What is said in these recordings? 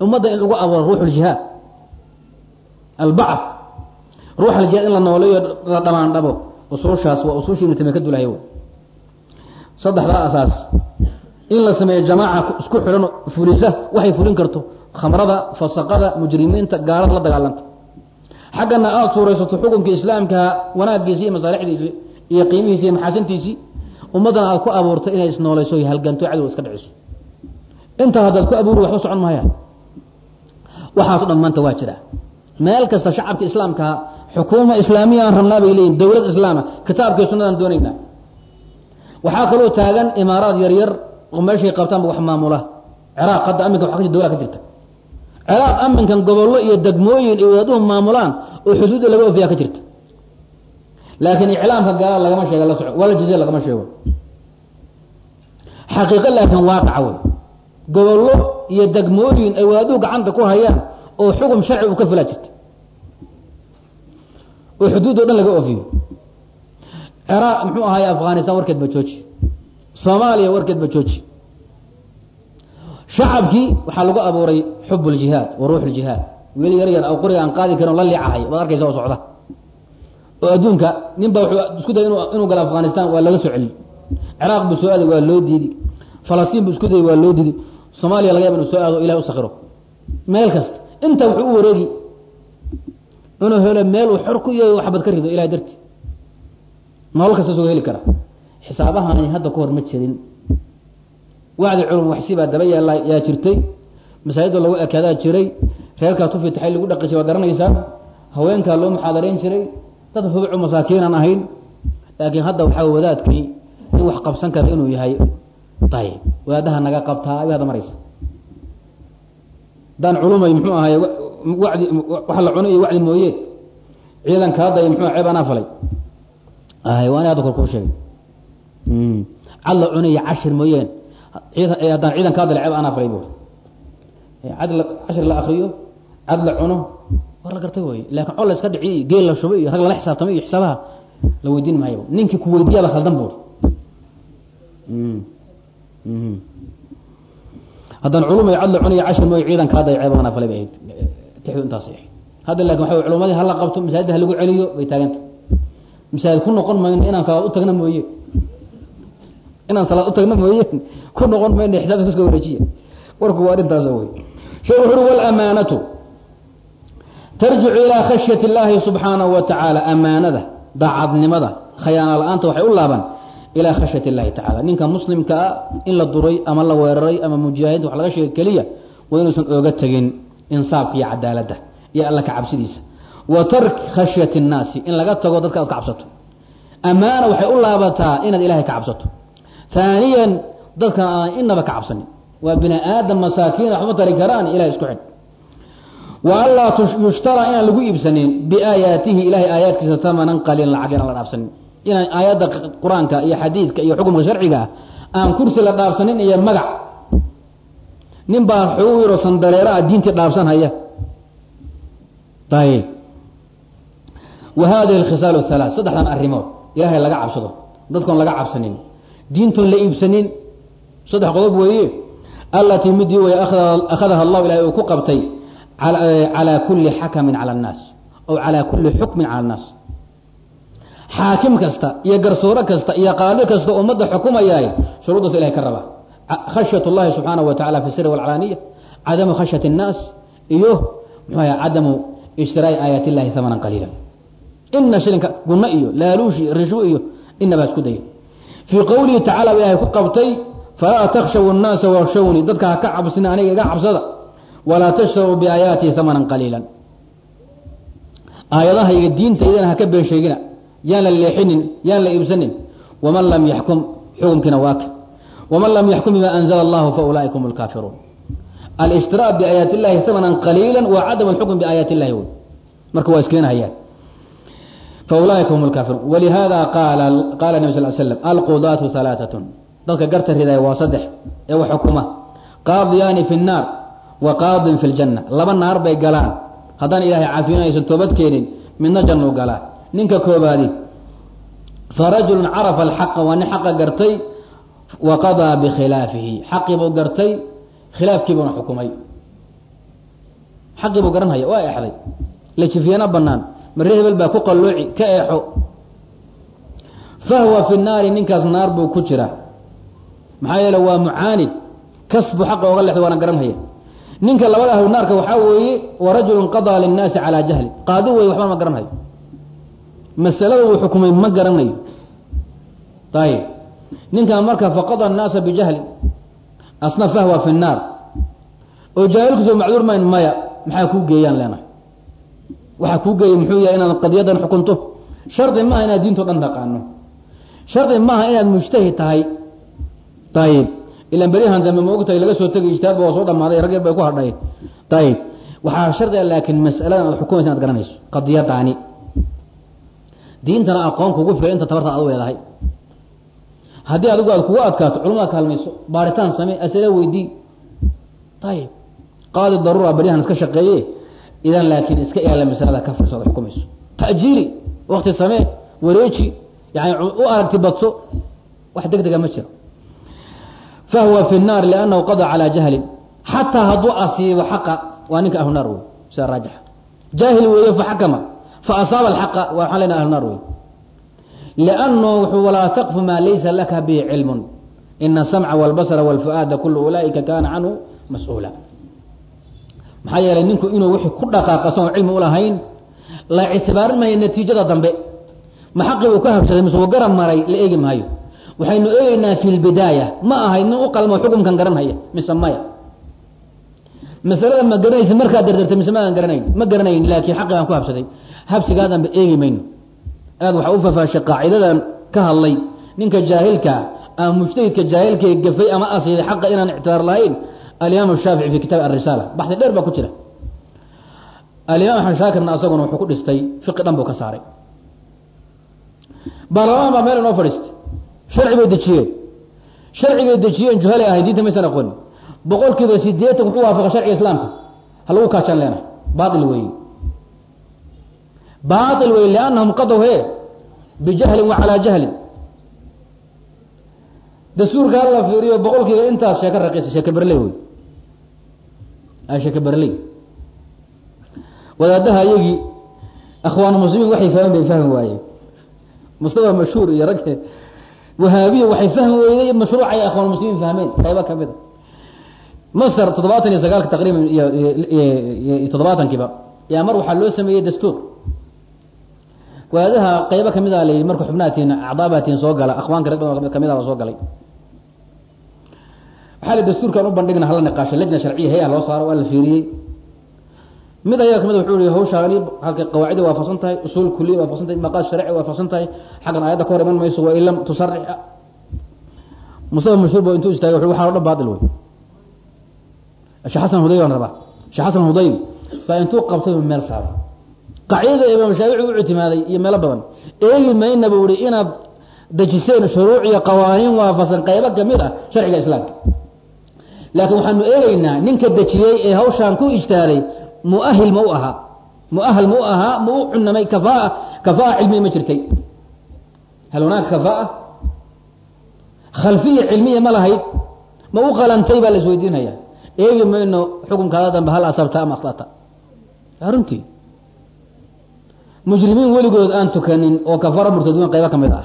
ummadda in lagu abuuro ruux ljihaad albacf. Ruux aljihaad in la nooleeyo la dhamaandhabo usuushaas waa usuushii ibnu tamiya ka dulahay saddexdaa asaas. In la sameeyo jamaaca isku xidhan fulisa waxay fulin karto. Khamrada fasaqada mujrimiinta gaalada la dagaalanta. Xaggana aada suuraysato xukunka islaamkaa wanaagiisi iyo masaalixdiisii iyo qiimihiisi iyo maxaasintiisii ummaddana aad ku abuurto inay isnoolayso iyo halganto cadow iska dhiciso. Intaa haddaad ku abuuri waxba socon mahayaan waxaaso dhan maanta waa jira. Meel kasta shacabka islaamkaa xukuuma islaamiya rabnaa bay leeyihiin dowlad islaama kitaabkii sunnadaan doonaynaa. Waxaa kaloo taagan imaaraad yaryar oo meeshay qabtaanba wax maamula. Ciraaq hadda aminka waa dowlaa ka jirta. Ciraaq aminkan gobollo iyo degmooyin iyo wadaaduhu maamulaan oo xuduudda laga ofiyaa ka jirta. Laakiin iclaamka gaala lagama sheega la soco wala jizya lagama sheego. Xaqiiqo laakiin waaqaca wey gobollo iyo degmooyin ay wadaaduhu gacanta ku hayaan oo xukum sharci uu ka filaa jirta. Oo xuduud o dhan laga oofiyo. Ciraaq muxuu ahaay afghanistan warkeed ba jooji. Soomaaliya warkeed ba jooji. Shacabkii waxaa lagu abuuray xub ljihaad wa ruux ljihaad wiil yar yar qoriga aan qaadi karin o la liicahay waad arkaysa oo socda. Oo adduunka nin baa wuxuu isku dayay inuu galo afghanistan waa laga soo celi ciraaq buu soo aaday waa loo diidi falastiin buu isku dayay waa loo diidi soomaaliya laga yaba inuu soo aado ilahay u sakiro meel kasta. Inta wuxuu u wareegi. Inuu helo meel uu xor ku yahay waxbad ka rido ilahay darti nolol kasta soo heli kara. Xisaabahaani hadda ka hor ma jirin. Wacdi culum waxsibaa daba yaalla yaa jirtay. Masaajidda lagu ekaadaa jiray. Reerkaa tufi taxay lagu dhaqi jiray waa garanaysaa. Haweenkaa loo muxaadarayn jiray. Dad hubucu masaakiinaan ahayn. Laakiin hadda waxaa wadaadkii in wax qabsan kara inuu yahay. Ayib wadaadaha naga qabtaa ay hadda maraysa daan culumay muxuu ahay wadi wax la cuno iyo wacdi mooye. Ciidanka hadda muxuu ceeb anaa falay. Ay waa ina hadda kor kuu sheegay. Cad la cuno iyo cashir mooyeen haddaan ciidanka hadda ceeb anaa falay bu cad cashir la akriyo cad la cuno. War la gartay wey laakiin col la iska dhiciy geel la shubo iyo rag lala xisaabtamay iyo xisaabaha la weydiin maayo. Ninkii ku weydiiyaba khaldan buuri haddaan culumay cad la cuno iyo cashir mooye ciidanka hadda ceeb anaa falay bay ahayd tixdu intaas ahayd hadda laakin waxa culumadii hala qabto masaajidda ha lagu celiyo bay taaganta. Masaajid ku noqon mayno inaan salaad u tagna mooye. Inaan salaad u tagna mooyeen ku noqon mayno xisaabta kaska wareejiya. Warku waa arrintaas wey sheekh wuxu uhi walaamaanatu tarjicu ilaa khashyati اllaahi subxaanahu wa tacaala amaanada daacadnimada khayaana la'aanta waxay u laaban ilaa khashyati اllahi tacala ninka muslimka ah in la duray ama la weeraray ama mujaahidiinta wax laga sheegay keliya waa inuusan ooga tegin insaafka iyo cadaaladda iyo alla ka cabsidiisa wa tark khashyati اnnaasi in laga tago dadka aad ka cabsato amaana waxay u laabataa inaad ilahay ka cabsato haaniyan dadkan aan inaba ka cabsanin waa bini aadam masaakiin waxma tari karaan ilahay isku xidh wa anlaa yushtara inaan lagu iibsanin biaayaatihi ilahay aayaadkiisa tamanan qaliilan lacag inaan la dhaafsanin inaan aayadda qur'aanka iyo xadiidka iyo xukumka sharciga ah aan kursi la dhaafsanin iyo magac. Nin baa xogu yaroo sandaleera ah diintii dhaafsan haya. Ayb wa hadihi alkhisaal halaa saddexdan arrimood ilaahay laga cabsado dadkoon laga cabsanin. Diintoon la iibsanin saddex qodob weeye allatii midii way akhadaha allahu ilahay uu ku qabtay calaa kulli xakamin cala annaas aw calaa kulli xukmin cala annaas xaakim kasta iyo garsooro kasta iyo qaadi kasta ummadda xukumayaay shuruuddaas ilahay ka raba khashyat اllahi subxaanaه wa tacala fi siri walcalaaniya cadamu khashyati الnaas iyo muxuu cadamu ishtiraa'i aayaat illahi hamanan qaliila ina shilinka gunno iyo laaluushi rishwo iyo inabaa isku daya fii qowlihi tacala ilaahay ku qabtay falaa takhshaw الnaasa wakshawni dadka ha ka cabsina aniga iga cabsada walaa tashtaruu biaayaatihi hamanan qaliila aayadahayga diintaydana ha ka been sheegina yaan la leexinin yaan la iibsanin. Waman lam yaxkum xukumkiina waaka waman lam yaxkum bima anzla allahu faulaaika hum lkaafiruun alishtiraa biaayaat illahi hamanan qaliila wa cadam alxukm biaayaat illahi wey marka waa iskeenahayaan faulaaika hum lkaafiruun walihada qaala qaala nabi sal slam alqudaatu halaatatun dadka garta ridaaya waa saddex ee wax xukuma. Qaadiyaani fi nnaar wa qaadin fi ljanna laba naar bay galaan. Haddaan ilaahay caafiyana aysan toobad keenin midna jannuu galaa ninka koobaadi farajulun carafa alxaqa waa nin xaqa gartay wa bikhilaafihi xaqii buu gartay khilaafkii xukumay. Xaqii buu garanhaya waa exday la jifiyana banaan mare hebel baa ku qallooci ka eexo. Fahwa fi naari ninkaas naar buu ku jira. Maxaa yeele waa mucaanid kasbu xaqa oga lexda waana garanhaya ninka labada ahlu naarka waxaa weeye wa rajulun qadaa linnaasi calaa jahli. Qaadi wey waxba ma garanhayo masalada uu xukumay ma garanayo. Ayib ninkan marka faqada annaasa bijahli asna fahwa fi nnaar oo jaahilkusoo macduur mayn maya maxaa kuu geeyaan leenahay waxaa kuu geeyay muxuu yahay inaad qadiyadan xukunto? Shardi maaha inaad diinto dhan taqaano shardi maaha inaad mujtahid tahay. Ayib ilaan beryahan dambe maogtahay laga soo tegay ijtihaadba waa soo dhamaaday rag yar bay ku hadhay. Ayib waxaa shardi a laakiin mas'aladan aad xukumaysa inaad garanayso. Qadiyadaani diintana aqoon kugu filan inta tabarta ad u leedahay haddii adigu aad kugu adkaato culamada kaalmayso baaritaan samee asila weydii ayib qaadi daruura beryahan iska shaqeeye idan laakiin iska ilaala masalada ka firsa ad xukumayso ta'jiili wakti samee wareeji yani u aragti badso wax deg dega ma jiro fahwa fi الnaar lأnnahu qada calى jahlin xataa hadduu asiibo xaqa waa ninka ahlu naar wey sida raajixa jaahil weeye faxakama faasaaba alxaqa waxaan lena ahlunaar wey liannu wuxuu walaa taqfu maa laysa laka bihi cilmun ina asamca walbasra walfu'aada kula ulaaika kaana canhu mas'uula maxaa yeelay ninku inuu wixii ku dhaqaaqa asagoon cilmi u lahayn la ictibaarin maayo natiijada dambe ma xaqii uu ka habsaday mise uu garab maray la eegi maayo waxaynu eegeynaa fi lbidaaya ma ahayd nin u qalmo xukunkan garanhaya mise maya masalada ma garanaysa markaa dardartay mise maadan garanayn ma garanayn laakiin xaqii aan ku habsaday habsigaadanba eegi mayno. Aad waxaa u fafaashay qaacidadan ka hadlay ninka jaahilka ama mujtahidka jaahilka gafay ama asiiday xaqa inaan ictibaar lahayn alimaam shaafici fi kitaab arisaala baxdi dheer baa ku jira. Alimaam axmed shaakirna asaguna wuxuu ku dhistay fiqi dhan buu ka saaray. Baarlamaan baa meel inoo fadhiistay. Sharci bay dejiyeen sharcigay dejiyeen juhalay ahay diinta maysan aqoonin. Boqol kiiba sideetan wuxuu waafaqa sharciga islaamka. Ha lagu kaajaan leenahay. Baail weeye baail weeye liannahum qadow he bijahlin wa calaa jahlin. Dastuurka hala fiiriyo boqol kiiba intaas sheeko raqiisa sheeke berley wey sheeke berley wadaadaha iyagii akhwaan muslimiin waxay fahmin bay fahmi waayeen mustafa mashhuur iyo rag wahaabiya waxay fahmi weyday mashruucay akhwaan muslimiin fahmeen qaybo ka mid a. Masr toddobaatan iyo sagaalka taqriiban iyo toddobaatankiiba yaa mar waxaa loo sameeyey dastuur wadaadaha qaybo ka mid a layihi marka xubnaatiin acdaabaatiin soo gala akhwaanka rag ka mid a baa soo galay. Waxaa la dastuurkan u bandhigna hala niqaasho lajna sharciya hay'ah loo saaro waa la fiiriyey. Mid ayaga ka mid wuxuu yihi hawshaani halka qawaacida waafaqsan tahay usuul kuliya waafaqsan tahay maqaas sharci waafaqsan tahay xaggan aayadda ka hor iman mayso waa in lam tusarix mustafa mashhuur ba intuu istaagay wuxuu waxaa o dhan baatil wey. Sheekh xasan hudayl baan rabaa. Sheekh xasan hudayl baa intuu qabtay meel saaray qaacidada imaam shaafici u ictimaaday iyo meelo badan. Eegi mayna buu ihi inaad dejiseen shuruuc iyo qawaaniin waafaqsan qaybo ka mid ah sharciga islaamka. Laakiin waxaanu eegeynaa ninka dejiyey ee hawshaan ku ijtihaaday muahil ma u ahaa muahal ma u ahaa ma u cunamay kafaa kafaa cilmiya ma jirtay. Hal hunaaka kafaa? Khalfiya cilmiya ma lahayd ma u qalantay baa la isweydiinaya eegi mayno xukunkaada dambe hal asabta ama akhtata runtii mujrimiin weligood aan tukanin oo kafaro murtaduin qaybo ka mid ah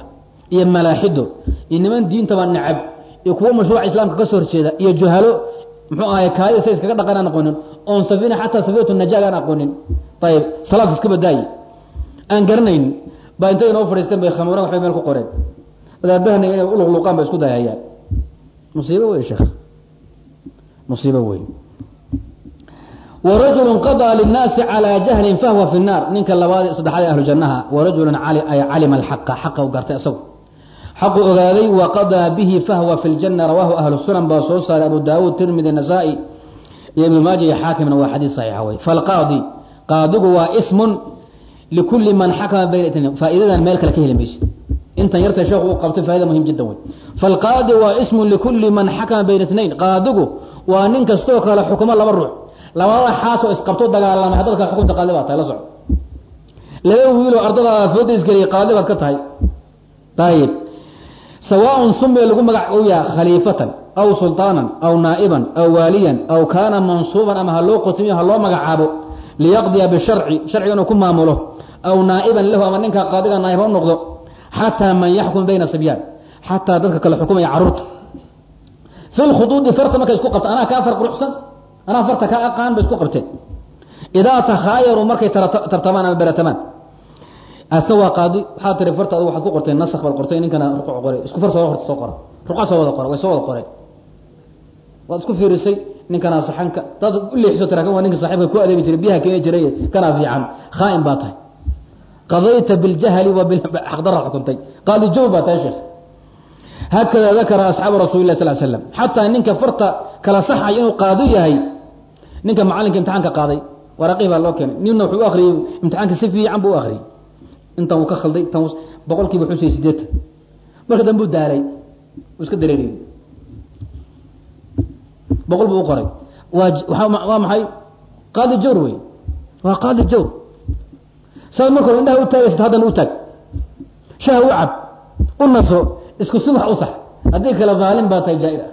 iyo malaaxido iyo niman diintaba nacab iyo kuwo mashruuca islaamka ka soo horjeeda iyo juhalo muxuu ahay kaadida say iskaga dhaqan aqoonin oon safina xataa safiyatu najaag aan aqoonin. Ayib salaad iska badaayi. Aan garanayn baa intay inoo fadhiisteen bay khamuuraan waxbay meel ku qoreen. Wadaadahana inay uluqluqaan ba isku dayahayaan musiibo wey sheekh. Musiibo wey warajulu qadaa linnaasi calaa jahlin fahwa fi nnaar ninka labaad saddexaad ee ahlu jannaha warajulun calima alxaqa xaqa u gartay isagu xaqu ogaaday wa qadaa bihi fahwa fi ljanna rawaahu ahlu sunan baa soo saaray abu daawuud tirmidi nasaa-i iyo ibnu maaja iyo xaakimna waa xadiis saxiixa wey falqaadi qaadigu waa ismun likulli man xakama bayna itnayn faa'idadan meel kale ka heli maysid. Intan yarta sheekhu uu qabtay faa'ida muhiim jiddan wey falqaadi waa ismun likulli man xakama bayna qaadigu waa nin kastoo kale xukumo laba ruux labada xaasoo isqabto dagaalamay haddaad kale xukunta qaadi baa tahay la soco laba wiiloo ardadaada fooda isgeliyay qaadi baad ka tahay. Ayib sawaaءun sumiya lagu magac yaha khaliifatan aw sulطaanan aw naa'iban aw waaliyan aw kaana mansuuban ama ha loo qotimiyo ha loo magacaabo. Liyaqdiya bisharci sharciga inuu ku maamulo. Aw naa'iban lahu ama ninka qaadiga naa'ib ha u noqdo. Xataa man yaxkum bayna sibyaan xataa dadka kale xukumaya carruurta. Fi lkhuduudi farta markay isku qabta anaa kaa far quruxsan anaa farta kaa aqaan bay isku qabteen. Idaa takhaayaru markay tartamaan ama beratamaan asna waa qaadi waxaa tiri farta adu waxaad ku qorteen nasak baad qortay ninkana ruquc qoray isku far soo horta soo qora. Ruqa soo wada qora way soo wada qoreen. Waad isku fiirisay ninkanaa saxanka dad u leexiso tira kan waa ninka saaxiibka ku adeegi jiray biyaha keeni jiray kanaa fiican. Khaa'in baa tahay. Qadayta biljahli wa bilxaqdara xukuntay. Qaadi jow baa tahay sheekh haakada dakara asxaabu rasuli lah sal slam xataa ninka farta kala saxay inuu qaado yahay ninka macalinka imtixaanka qaaday waraaqih baa loo keenay. Ninna wuxuu u akriyey imtixaanka si fiican buu u akriyey intan uu ka khalday tan boqolkiiba xusay sideetan marka dambe u daalay uu iska dareeriyey. Boqol buu u qoray. Waa waa maxay? Qaadi jawr wey. Waa qaadi jawr saad marka hore indhaha u taagaysat haddana u taag. Shaha u cab u naso isku si wax u sax. Haddii kale dhaalim baa tahay jaa-ir ah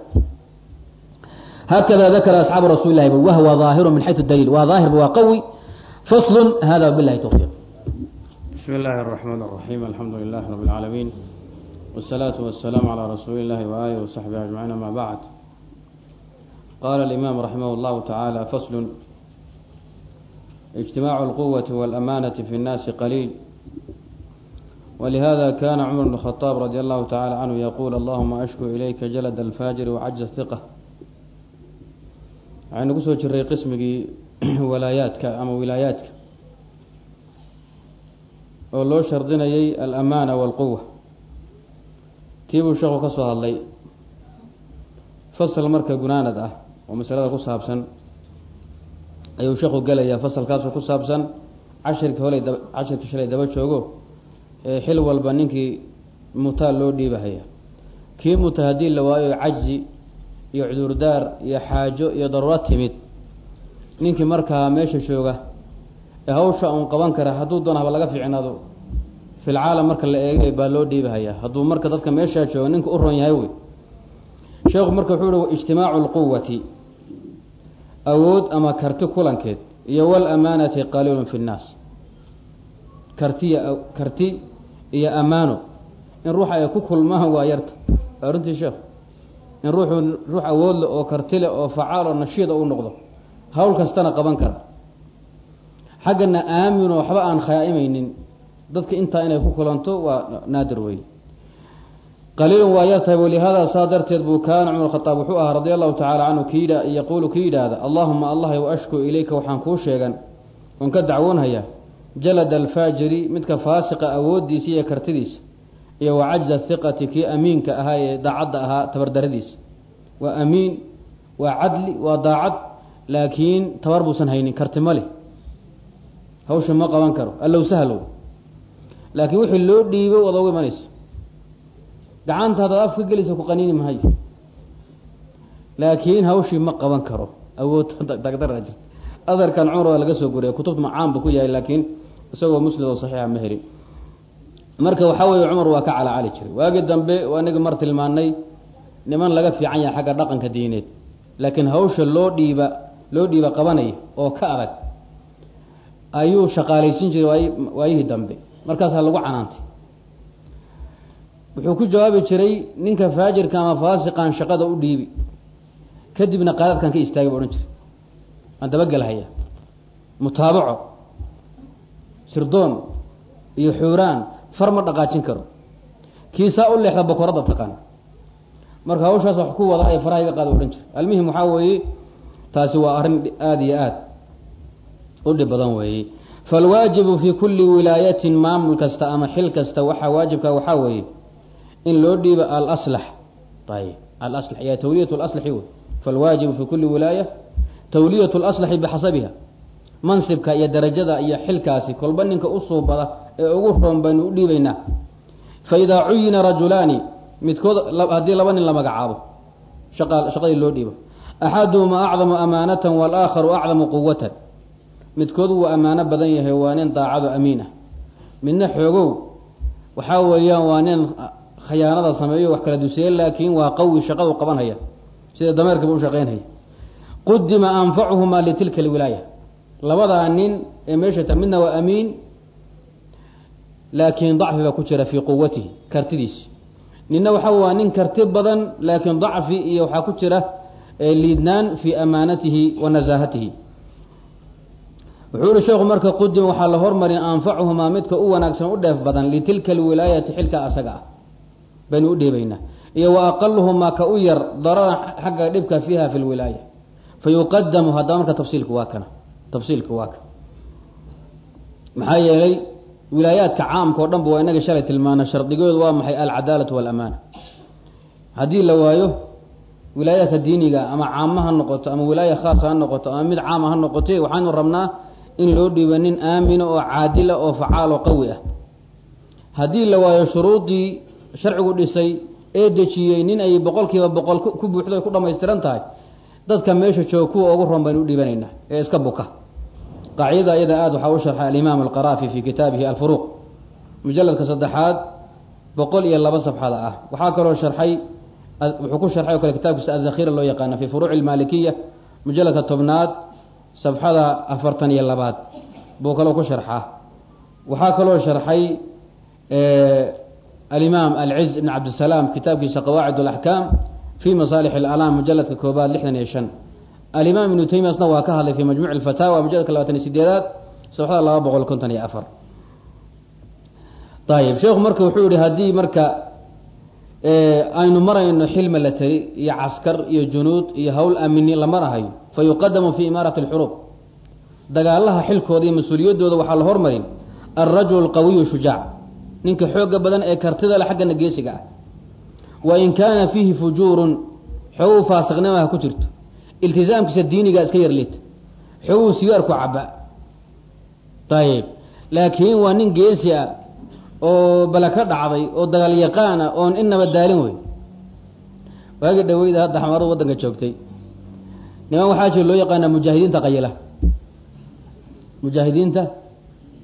haakada dakara asxaabu rasuuli lahi wahwa ظaahiru min xayثu daliil waa daahirba waa qawi fasl hada bilahi towfiiq بسم الله الرحمن الرحيم الحمد لله رب العالمين والصلاة والسلام على رسول الله وآله وصحبه أجمعين ما بعد قال الإمام رحمه الله تعالى فصل اجتماع القوة والأمانة في الناس قليل ولهذا كان عمر بن الخطاب رضي الله تعالى عنه يقول اللهم أشكو إليك جلد الفاجر وعجز الثقة waxaynu ku soo jiray qismigii walaayaadka ama wilaayaadka oo loo shardinayay alamaana walquwa tiibuu sheekhu ka soo hadlay fasal marka gunaanad ah oo masalada ku saabsan ayuu sheekhu gelayaa fasalkaasoo ku saabsan cashirkii holay da cashirkii shalay daba joogo ee xil walba ninkii mutaal loo dhiibahaya. Kii muta haddii la waayo cajzi iyo cudurdaar iyo xaajo iyo daruuro timid. Ninkii markaa meesha jooga ee hawsha uun qaban kara hadduu doon haba laga fiicnaado filcaalam marka la eegay baa loo dhiibahayaa hadduu marka dadka meeshaa jooga ninka u ron yahay wey. Sheekhu marka wuxuu uhi ijtimaacu lquwati awood ama karti kulankeed iyo walamaanati qaliilun fi nnaas. Kartiya karti iyo ammaano in ruuxa ay ku kulmaan waa yarta. Waa runtii sheekh in ruuxu ruux awood leh oo karti leh oo facaal oo nashiida u noqdo hawl kastana qaban kara. Xaggana aamino waxba aan khaa'imaynin dadka intaa inay ku kulanto waa naadir wey qaliilun waa yar tahay walihaada saa darteed buu kaana cumar khadaab wuxuu ahaa radia allahu tacaala canhu kiyidha yaquulu ki yidhaahda allahuma allah w ashku ilayka waxaan kuu sheegan oon ka dacwoonhayaa jalada alfaajiri midka faasiqa awooddiisa iyo kartidiisa iyo wa cajza hiqati kii amiinka ahaa ee daacadda ahaa tabardaradiisa waa amiin waa cadli waa daacad laakiin tabar buusan haynin karti ma leh. Hawsha ma qaban karo allow sahlow laakiin wixii loo dhiibo waad ogu imanaysa gacanta haddaad af ka gelaysa ku qaniini mahayo laakiin hawshii ma qaban karo. Awood dagdara jirta adarkan cumar waa laga soo guriya kutubta macaan bu ku yahay laakiin isagoo musnid oo saxiixa ma helin marka waxaa weeye cumar waa ka calacali jiray. Waagii dambe inagii mar tilmaanay niman laga fiican yahay xagga dhaqanka diineed. Laakiin hawsha loo dhiiba loo dhiiba qabanaya oo ka adag ayuu shaqaalaysin jiray waay waayihii dambe. Markaasaa lagu canaantay. Wuxuu ku jawaabi jiray ninka faajirka ama faasiqan shaqada u dhiibi kadibna qaadadkan ka istaagay bu odhan jiray. Aan dabagelhaya mutaabaco sirdoon iyo xuuraan far ma dhaqaajin karo. Kii saa u leexda bakoradda taqaan. Marka hawshaas wax ku wada ay faraha iga qaada odhan jiray almuhim waxaa weeye taasi waa arrin aada iyo aad u dhib badan weeye. Falwaajibu fii kulli wilaayatin maamul kasta ama xil kasta waxaa waajibka waxaa weeye in loo dhiibo alaslax. Ayb alaslax iyo tawliyat laslaxi wey. Falwaajibu fii kulli wilaaya tawliyat laslaxi bixasabiha mansibka iyo darajada iyo xilkaasi kolba ninka u suubada ee ugu roon baynu u dhiibaynaa. Fa cuyina rajulaani midkood haddii laba nin la magacaabo shaqadii loo dhiibo axaduhuma acdamu amaanatan walaakharu acdamu quwatan midkood wuu ammaano badan yahay waa nin daacado amiin ah. Midna xoogow waxaa weeyaan waa nin khayaanada sameeyo wax kala dusiye laakiin waa qawi shaqadu qabanhaya sida dameerkaba u shaqaynhaya qudima anfacuhumaa litilka alwilaaya. Labadaa nin ee meesha ta midna waa amiin laakiin dacfi baa ku jira fii quwatihi kartidiisi ninna waxa waa nin karti badan laakiin dacfi iyo waxaa ku jira liidnaan fii amaanatihi wa nasaahatihi. Wuxuu yihi sheekhu marka qudim waxaa la hormarin anfacuhumaa midka u wanaagsan u dheef badan litilka alwilaayati xilka asaga ah. Baynu u dheebaynaa iyo wa aqaluhumaa ka u yar dararan xagga dhibka fiiha fi lwilaaya fa yuqadamu marka tafsiilku waa kana tafsiilku waa ka maxaa yeelay wilaayaadka caamka o dhan ba waa inaga shalay tilmaana shardigoodu waa maxay alcadaalatu walamaana. Haddii la waayo wilaayaadka diiniga ama caama ha noqoto ama wilaaya khaasa ha noqoto ama mid caama ha noqoto waxaanu rabnaa in loo dhiibo nin aamina oo caadila oo facaal oo qawi ah. Haddii la waayo shuruudii sharcigu dhisay ee dejiyey nin ay boqol kiiba boqol ku buuxdo ay ku dhamaystiran tahay dadka meesha jooga kuwa ugu ron baynu u dhiibanaynaa ee iska buka qaacidada ayada aada waxaa u sharxay alimaam alqaraafi fi kitaabihi alfuruuq. Mujaladka saddexaad boqol iyo laba safxada ah. Waxaa kaloo sharxay wuxuu ku sharxay o kale kitabkiisa adhakhira loo yaqaana fi furuuci almaalikiya mujaladka tobnaad safxada afartan iyo labaad buu kaloo ku sharxaa. Waxaa kaloo sharxay alimaam alciz ibn cabdisalaam kitaabkiisa qawaacid alaxkaam fi masaalix alalam mujaladka koobaad lixdan iyo shan alimaam ibnu taymiyasna waa ka hadlay fi majmuuc alfataawa mujaladka labaatan iyo sideedaad safxada laba boqol konton iyo afar. Ayib sheekhu marka wuxuu yihi haddii marka aynu marayno xilma la tari iyo caskar iyo junuud iyo hawl amini la marahayo fa yuqadamu fi imaarati alxuruub dagaalaha xilkooda iyo mas'uuliyaddooda waxaa la hormarin alrajulu alqawiyu shujaac ninka xooga badan ee kartida le xaggana geesiga ah. Wa in kaana fiihi fujuurun xoogu faasiqnimaha ku jirto iltizaamkiisa diiniga iska yarleed xooguu sigaarku caba ayib laakiin waa nin geesi ah oo bala ka dhacday oo dagaal yaqaan ah oon inaba daalin wey waagi dhaweyda hadda xamaaradu waddanka joogtay. Niman waxaa jira loo yaqaana mujaahidiinta qayila. Mujaahidiinta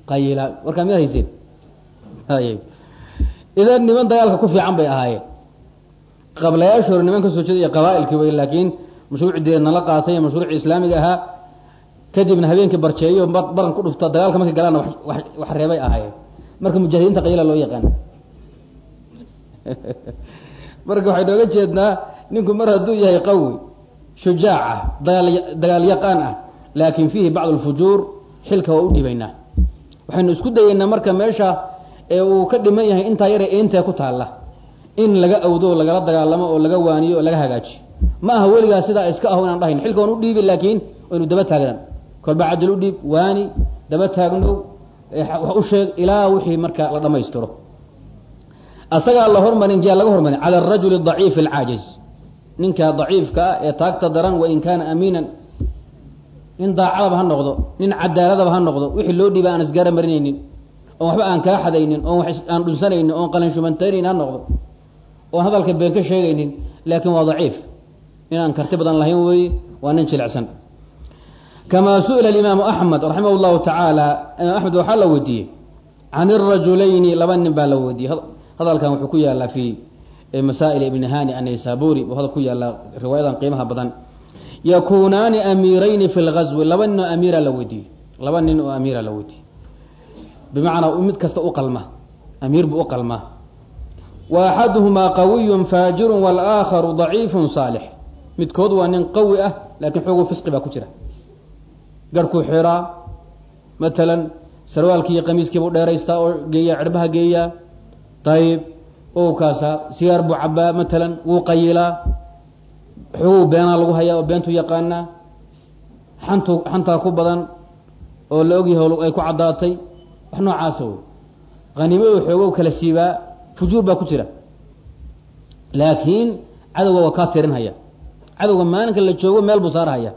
qayila. Warkaa miyaad hayseen ayib idan niman dagaalka ku fiican bay ahaayeen. Qablayaasha hore niman ka soo jeeda iyo qabaa-ilkii laakiin mashruucdee nala qaatay mashruuci islaamiga ahaa kadibna habeenkii barjeeyo baran ku dhufta dagaalka markay galaana wax reebay ahaayeen. Marka mujaahidiinta qayla loo yaqaan. Marka waxay nooga jeednaa ninku mar hadduu yahay qawi shujaaca dagaal dagaal yaqaan ah laakin fiihi bacd alfujuur xilka waa u dhibaynaa. Waxaynu isku dayeynaa marka meesha ee uu ka dhiman yahay intaa yare eintee ku taalla. In laga awdo lagala dagaalamo oo laga waaniyo oo laga hagaajiyo ma aha weligaa sidaa iska aho inaan dhahayn. Xilka waan u dhiibi laakiin waynu daba taagnan. Kolba cadil u dhiib waani daba taagnow wax u sheeg ilaa wixii marka la dhamaystiro. Asagaa la hormarin yaa laga hormarin. Cala arajuli daciif alcaajiz. Ninka daciifka ah ee taagta daran wain kaana amiinan nin daacadaba ha noqdo nin cadaaladaba ha noqdo wixii loo dhiiba aan isgaara marinaynin oon waxba aan kaa xadaynin oon aan dhunsanaynin oon qalanshumantaynaynin ha noqdo. Oon hadalka been ka sheegaynin laakiin waa daciif inaan karti badan lahayn weeye waa nin jilicsan. Kamaa su'ila alimaamu axmed raximah llahu tacaala imaam axmed waxaa la weydiiyey can irajulayni laba nin baa la weydiiyey. Hadalkan wuxuu ku yaalaa fi masaa'il ibni hani annaysaburi hadal ku yaalaa riwaayadan qiimaha badan. Yakuunaani amiirayni fi lgazwi laba nin oo amiira la weydiiyey. Laba nin oo amiira la weydiiyey. Bimacnaa mid kasta u qalma amiir buu u qalmaa wa qawiyun faajirun walaakharu daciifun saalix midkood waa nin qawi ah laakiin xoogu fisqi baa ku jira. Garhkuu xiraa matalan sarwaalkii iyo qamiiskiibuu dheeraystaa oo geeyaa cirbaha geeyaa. Ayib owkaasa sigaar buu cabaa matalan wuu qayilaa xoguu beenaa lagu hayaa oo beentuu yaqaanaa. Xantu xantaa ku badan oo la ogyahay ay ku caddaatay wax noocaasa wey haniimadu xoogow kala siibaa fujuur baa ku jira. Laakiin cadowga waa kaa tirinhaya cadowga maalinka la joogo meel buu saarhaya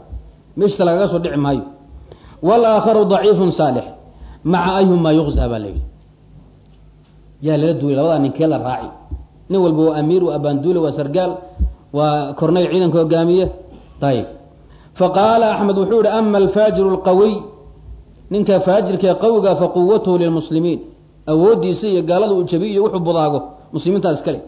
meeshisa lagaga soo dhici maayo. Walaakharu daciifun saalix. Maca ayhumaa yuqzaa baa layidhi yaa lala duulay labadaa ninkee la raaci? Nin walba waa amiir waa abaanduule waa sargaal waa kornayl ciidanka hogaamiye. Ayib faqaala axmed wuxuu yihi ama alfaajiru alqawiy ninka faajirkae qawiga faquwatuhu lilmuslimiin. Awooddiisa iyo gaalada uu jabiy iyo wuxuu budaago. Muslimiintaas iskale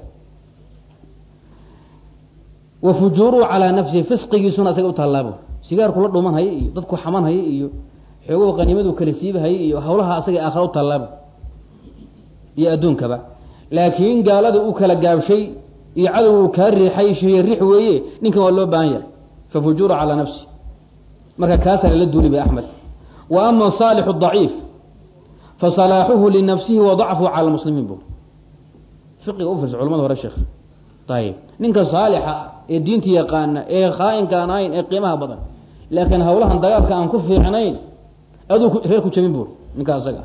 wa fujuuruhu calaa nafsihi fisqigiisuna asaga u tallaabo. Sigaarku la dhuman haya iyo dadku xaman haya iyo xoogow qaniimadu kala siibahayay iyo hawlaha asaga aakhara u tallaaba iyo adduunkaba. Laakiin gaalada u kala gaabshay iyo cadow uu kaa riixay shiya riix weeye ninkan waa loo baahan yahay. Fa calaa nafsi. Marka kaasaa lala duuli bay axmed. Wa ama saalixu daciif. Fa salaaxuhu linafsihi wa dacfuhu cala lmuslimiin bu fiqiga ufirsa culamada hore sheekh ayib ninka saalixa ee diinta yaqaana ee khaa-inka aan ahayn ee qiimaha badan. Laakiin hawlahan dagaalka aan ku fiicnayn aduu reer ku jabin buuri ninka asaga.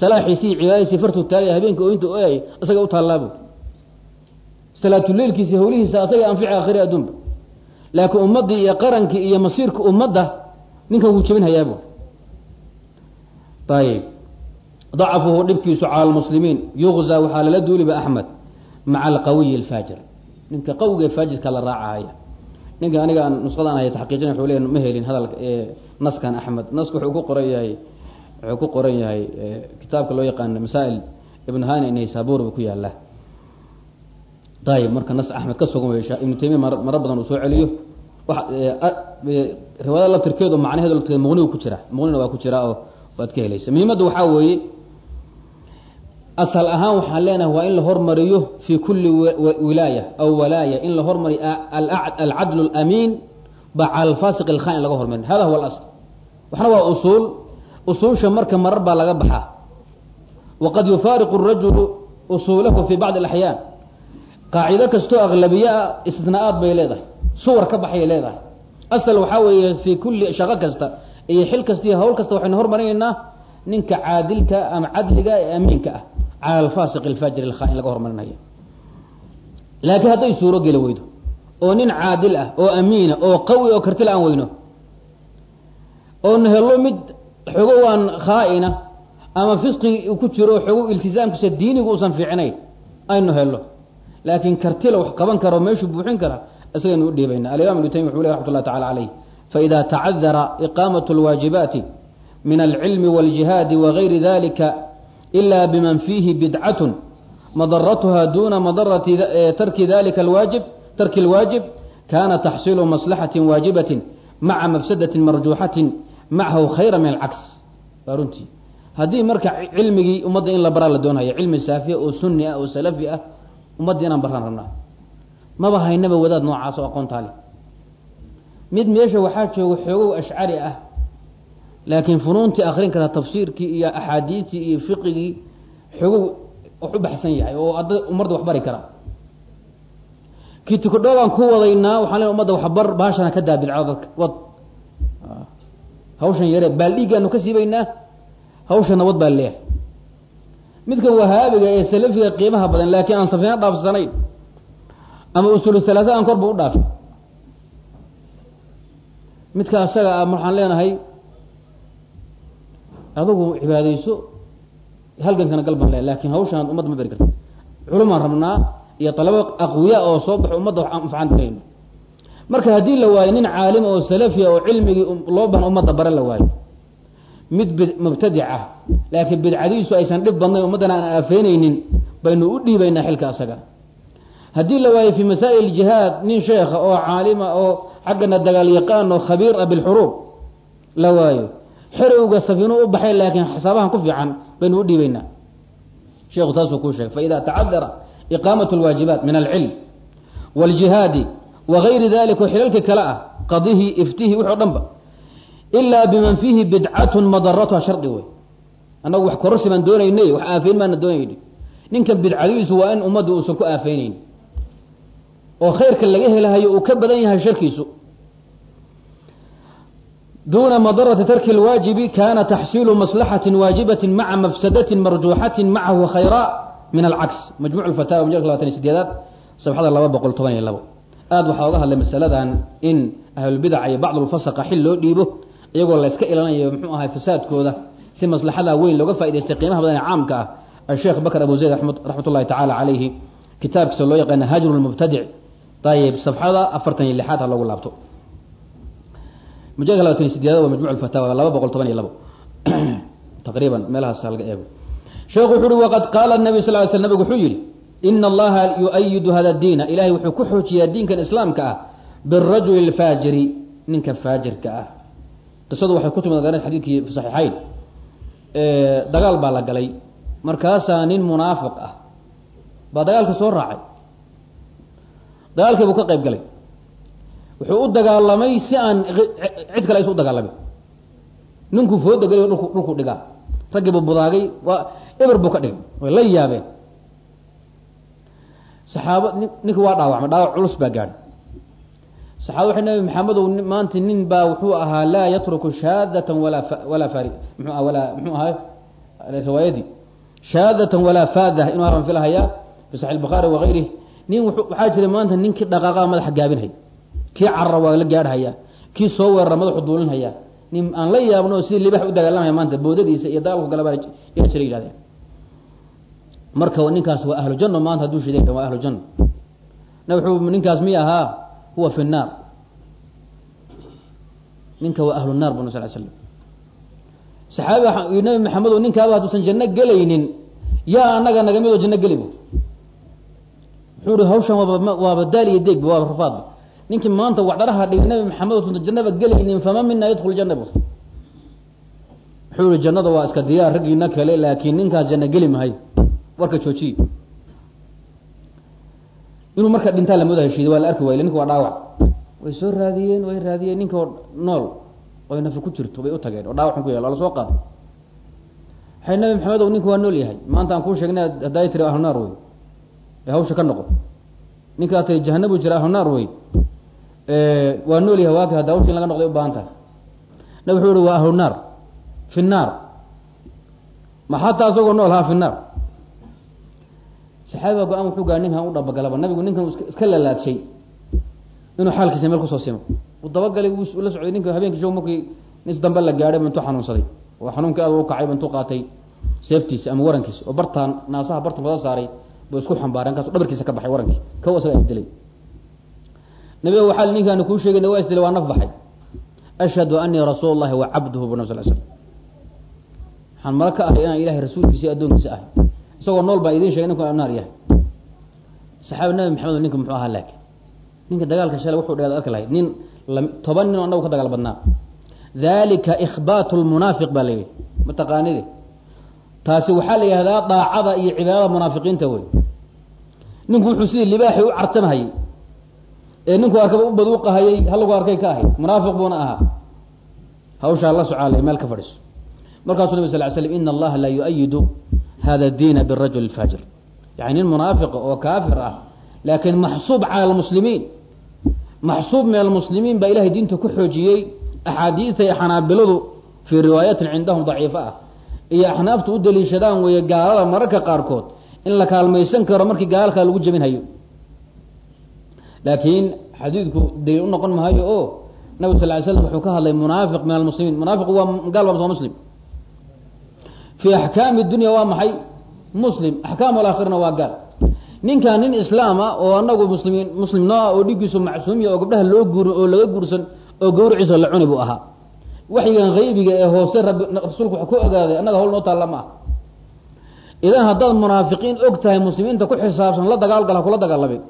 Salaaxiisii cibaadadiisii fartuu taagay habeenka ooyinta ooyay isaga u taallaabu salaatuleilkiisi hawlihiisa asaga anfici aakhiri adduunba laakiin ummaddii iyo qarankii iyo masiirka ummadda ninkan wuu jabin hayaabu ayib dacfuhu dhibkiisu cala lmuslimiin yuqzaa waxaa lala duuliba axmed maca alqawiyi alfaajir ninka qawiga ee faajirka la raacahaya ninka aniga aan nusqadaan ahay taxqiijina wuxuu leeya ma helin hadalka naskan axmed. Naska wuxuu ku qoran yahay wuxuu ku qoran yahay kitaabka loo yaqaano masaa'il ibnu hani naysabur buu ku yaalla ayib marka nas axmed ka sugan wey ibnu taymiya maro badan uu soo celiyo. Riwaayada laftirkeedu macnaheedu laftirkeed muqnigu ku jira muqnina waa ku jira oo waad ka helaysa. Muhiimadda waxaa weeye asal ahaan waxaan leenahay waa in la hormariyo fi kuli wilaaya aw walaaya in la hormariyo alcadl اlamiin ba cala alfasiq ilkhain laga hormarin hada huwa alasl waxna waa usuul usuusha marka marar baa laga baxaa waqad yufaariqu الrajulu usuulahu fi bacdi اlaxyaan qaacido kastoo aqlabiye ah istinaaad bay leedahay suwar ka baxay leedahay asal waxaa weeye fi kuli shaqo kasta iyo xil kasta iyo hawl kasta waxaynu hormarinaynaa ninka caadilka ama cadliga ee amiinka ah cala alfasiq alfaajir ilkhaa-in laga hormarinaya laakiin hadday suuro geli weydo oo nin caadil ah oo amiina oo qawi oo karti la aan weyno oon helo mid xogo waan khaa-ina ama fisqi ku jiro xogo iltisaamkiisa diinigu uusan fiicnayn aynu helo laakiin kartila wax qaban karo meeshuu buuxin kara isagaynu u dhiibayna alimam ibnu taymiya wuxu leh raxmat tacala caleyh faida tacadara iqaamat lwaajibaati min alcilmi wاljihaadi wagayri dalika ila bman fiihi bidcat madaratuha duna madarati tarki dalika alwaajib tarki اlwaajib kana taxsilu maslaxati waajibati maca mafsadati marjuuxati macahu khayra min alcaks waa runtii haddii marka cilmigii ummadda in la baraa la doonaya cilmi saafiya oo sunni ah oo salafi ah ummadda inaan baraan rabnaa maba haynaba wadaad noocaas oo aqoontaa leh mid meesha waxaa jooga xoogow ashcari ah laakiin funuuntii akrin karta tafsiirkii iyo axaadiistii iyo fiqigii xoogow wax u baxsan yahay oo ada umarda wax bari kara. Kitikudhoogaan ku wadaynaa waxaan len umadda waxbar baashana ka daa bidcada dadka. Wad. Hawshan yare baaldhiiggaanu ka siibaynaa hawsha nabad baa leeyahay. Midka wahaabiga ee salafiga qiimaha badan laakiin aan safiina dhaafsanayn ama usuulu salaasa aan korba u dhaafin midka asaga ah waxaan leenahay adugu cibaadayso halgankana gal baan le laakiin hawshaan umadda ma beri karta. Culumaan rabnaa iyo dalabo aqwiya oo soo baxo umadda wax anfacaan doonayno marka haddii la waayo nin caalima oo salafiya oo cilmigii loo baahan ummadda bare la waayo mid bid mubtadic ah laakiin bidcadiisu aysan dhib badnayn ummaddana aan aafeynaynin baynu u dhiibaynaa xilka asaga. Haddii la waayo fi masaa'il jihaad nin sheekha oo caalima oo xaggana dagaal yaqaan oo khabiir ah bilxuruub la waayo xerowga safiinu u baxay laakiin xisaabahan ku fiican baynu u dhiibaynaa. Sheekhu taasuu kuu sheegay faida tacadara iqaamat lwaajibaat min alcilm wاljihaadi wagayri dalika oo kale ah qadihi iftihi wix o dhan ba ilaa biman fiihi bidcatun madaratuha shardi wey annagu wax kororsi baan doonaynay wax aafeyn baana doonayni ninkan bidcadiisu waa in ummadda uusan ku aafeynayn oo khayrka laga helahayo uu ka badan yahay sharkiisu duna madarati tarki اlwaajibi kana taxsiilu maslaxati waajibati maca mafsadati marjuuxati macahu khayra min alcaks majmuc fatawa majalka labatan iyo sideedaad sabxada laba boqol toban iyo labo aad waxaa oga hadlay masaladan in ahlulbidaca iyo bacdulfasaqa xil loo dhiibo iyagoo la yska ilanayo muxuu ahay fasaadkooda si maslaxada weyn looga faa'idaystay qiimaha badan ee caamka ah asheekh bakr abu zayd raxmat ullahi tacaala calayhi kitaabkiisa loo yaqaana hajru lmubtadic ayib safxada afartan iyo lixaad ha loogu laabto mujalka labatan iyo sideedad waa majmuc fatawa laba boqol toban iyo labo. Taqriiban meelahaas laga eego. Sheekhu wuxu uhi waqad qaala nabi sal sl nabigu wuxuu yidhi ina allaha yu-ayidu hada diina. Ilahay wuxuu ku xoojiyaa diinkan islaamka ah birajuli lfaajiri ninka faajirka ah. Qisadu waxay ku timid garan xadiidkii fi saxiixayn dagaal baa la galay. Markaasaa nin munaafiq ah baa dagaalka soo raacay. Dagaalkii buu ka qayb galay wuxuu u dagaalamay si aan cid kale aysu u dagaalamin ninkuu fooda geliy dhulku dhigaa. Raggii buu budaagay waa eber buu ka dhigay. Way la yaabeen. Saxaaba ninkii waa dhaawacmay dhaawac culus baa gaadhay. Saxaaba waxay nabi maxamedow maanta nin baa wuxuu ahaa laa yatruku shaadatan walaa walaa fari mxuu ah walaa muxuu ahaa riwaayadii. Shaadatan walaa faadah inuu haran filahayaa fi saxi lbukhaari wagayrih nin waxaa jiray maanta ninkii dhaqaaqa madaxa gaabinhaya kii carara waa la gaadhhayaa kii soo weerara madaxu duulinhayaa nin aan la yaabno sidii libax u dagaalamaya maanta boodadiisa iyo dagaalku galaba yaa jira yihahdeen marka ninkaas waa ahlu janno maanta hadduu shiday waa ahlu janno. Na wuxuu ninkaas miy ahaa huwa fi nnaar ninka waa ahlu naar bu sal slam saxaabi nabi maxamed ninkaaba hadduusan janno gelaynin yaa anaga naga midoo janno geli bu wuxuu ihi hawshan waaba waaba daal iyo deegba waaba rafaadba ninkii maanta waxdharaha dhigay nabi maxamed oosan jannaba gelaynin fama mina yadkhul janna bu wuxuu ihi jannada waa iska diyaar raggiina kale laakiin ninkaas janno geli mahay. Warka joojiye inuu marka dhintaa lamooda heshiiday waa la arki waayl ninka waa dhaawac. Way soo raadiyeen way raadiyeen ninkao nool oy nafi ku jirto bay u tageen oo dhaawaxun ku yaal waa la soo qaaday. Waxay nabi maxamed ow ninku waa nool yahay. Maanta aan kuu sheegnay haddaa tiri ahlu naar wey ee hawsha ka noqo. Ninkaa tiri jahanabu jira ahlu naar wey waa nool yahay waaki hadda hawsha in laga noqday u baahan tahay. Nabi wuxuu ihi waa ahlu naar fi naar ma xataa isagoo nool haa fi naar saxaabiga go'aan wuxuu gaara ninkan u dhabagalaba nabigu ninkan iska lalaadshay inuu xaalkiisa meel ku soo simo uu dabagalay wuu la socday ninka habeenkii show markii nis dambe la gaadhay intuu xanuunsaday. Oo xanuunkii aad u kacay intuu qaatay seeftiisa ama warankiisa. Oo bartaan naasaha bartan wada saaray buu isku xambaareen kaasuu dhabarkiisa ka baxay warankii kaw isagaa isdilay nabiga waxaa ninkaani kuu sheegay waa isdilay waa naf baxay. Ashhadu anii rasuul llahi wa cabduhu bu nab sal slam waxaan mala ka ahay inaan ilahay rasuulkiisa addoonkiisa ahay. Isagoo nool baa idiin shegay ninku naar yahay. Saxaabi nabi maxamed ninka muxuu ahaa laakiin. Ninka dagaalka shalay wuxuu dheed arki lahayd nin toban nin oo anagu ka dagaal badnaa. Dalika ikhbaatu lmunaafiq baa la yidhi mataqaanide taasi waxaa la yihahdaa daacada iyo cibaadada munaafiqiinta wey ninku wuxuu sidii libaaxi u cartanhayay ee ninku arkaba u baduuqahayay halagu arkay ka ahayd munaafiq buuna ahaa. Hawshaa la socaalay meel ka fadhiso. Markaasuu nabig sal l slam ina allaha la yu-ayidu hada diina birajul faajir yani nin munaafiqa oo kaafir ah laakiin maxsuub cala lmuslimiin maxsuub min almuslimiin baa ilahay diinta ku xoojiyey axaadiidta iyo xanaabiladu fii riwaayatin cindahum daciifa ah. Iyo axnaaftu u daliishadaan weeye gaalada mararka qaarkood. In la kaalmaysan karo markii gaalkaa lagu jebinhayo laakiin xadiidku daliil noqon mahayo oo nabig sal ly slam wuxuu ka hadlay munaafiq min almuslimiin. Munaafiqu waa gaal waa muslim. Fii axkaami dunya waa maxay? Muslim. Axkaam alaakhirna waa gaal. Ninkan nin islaama oo anagu muslimiin muslim noo ah oo dhigiisu macsuumiya oo gabdhaha loo guurin oo laga guursan oo gawriciisa la cuni buu ahaa. Waxyigan haybiga ee hoose rabbi rasuulku wax ku ogaaday annaga hawl noo taalla ma ah idan haddaad munaafiqiin og tahay muslimiinta ku xisaabsan la dagaalgal ha kula dagaalameen